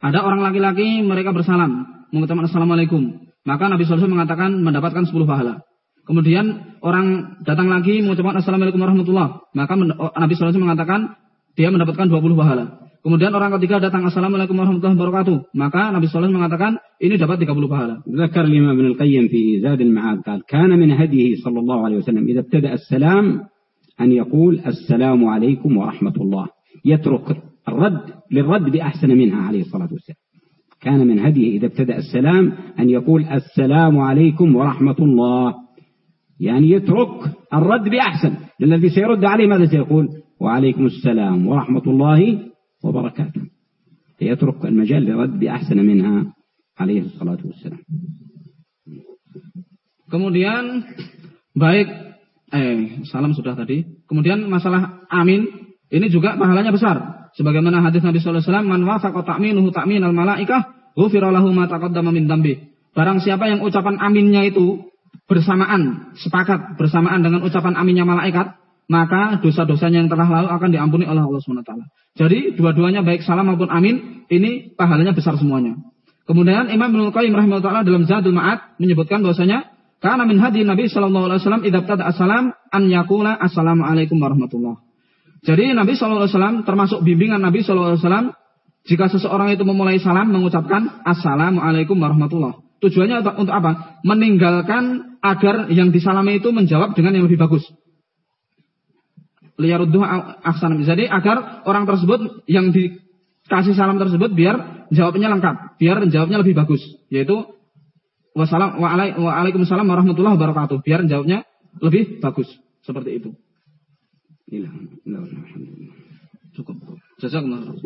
Ada orang laki-laki mereka bersalam, mengucapkan assalamualaikum. Maka Nabi SAW mengatakan mendapatkan 10 pahala. Kemudian orang datang lagi mengucapkan assalamualaikum warahmatullah. Maka Nabi SAW mengatakan dia mendapatkan 20 pahala. Kemudian orang ketiga datang assalamualaikum warahmatullahi wabarakatuh. Maka Nabi SAW mengatakan ini dapat 30 pahala. الإمام ابن القيم في زاد المعاد قال كان من هديه صلى الله عليه وسلم إذا ابتدأ السلام أن يقول السلام عليكم ورحمة الله يترك الرد للرد بأحسن منها عليه الصلاة والسلام كان من هديه إذا ابتدأ السلام أن يقول السلام عليكم ورحمة الله يعني يترك الرد بأحسن الذي سيرد عليه ماذا سيقول وعليكم السلام ورحمة الله وبركاته يترك المجال للرد بأحسن منها عليه الصلاة والسلام Kemudian baik eh salam sudah tadi. Kemudian masalah amin ini juga pahalanya besar. Sebagaimana hadis Nabi sallallahu alaihi wasallam, "Man wafaqa ta'minuhu ta'minal malaikah, ghufira lahu ma taqaddama min dambi." Barang siapa yang ucapan aminnya itu bersamaan, sepakat bersamaan dengan ucapan aminnya malaikat, maka dosa-dosanya yang telah lalu akan diampuni oleh Allah SWT. Jadi dua-duanya baik salam maupun amin ini pahalanya besar semuanya. Kemudian Imam Ibnu Qayyim rahimahullah dalam Zadul Ma'ad menyebutkan bahwasanya karena min hadi Nabi sallallahu alaihi wasallam idza assalam an yaqula assalamu alaikum warahmatullahi jadi Nabi SAW termasuk bimbingan Nabi SAW jika seseorang itu memulai salam mengucapkan Assalamualaikum warahmatullah. Tujuannya untuk apa? Meninggalkan agar yang disalami itu menjawab dengan yang lebih bagus liyarudduh ahsan jadi agar orang tersebut yang dikasih salam tersebut biar jawabnya lengkap, biar jawabnya lebih bagus, yaitu wassalam wa waalaikumsalam warahmatullahi wabarakatuh, biar jawabnya lebih bagus seperti itu. Cukup. Jazakumullah.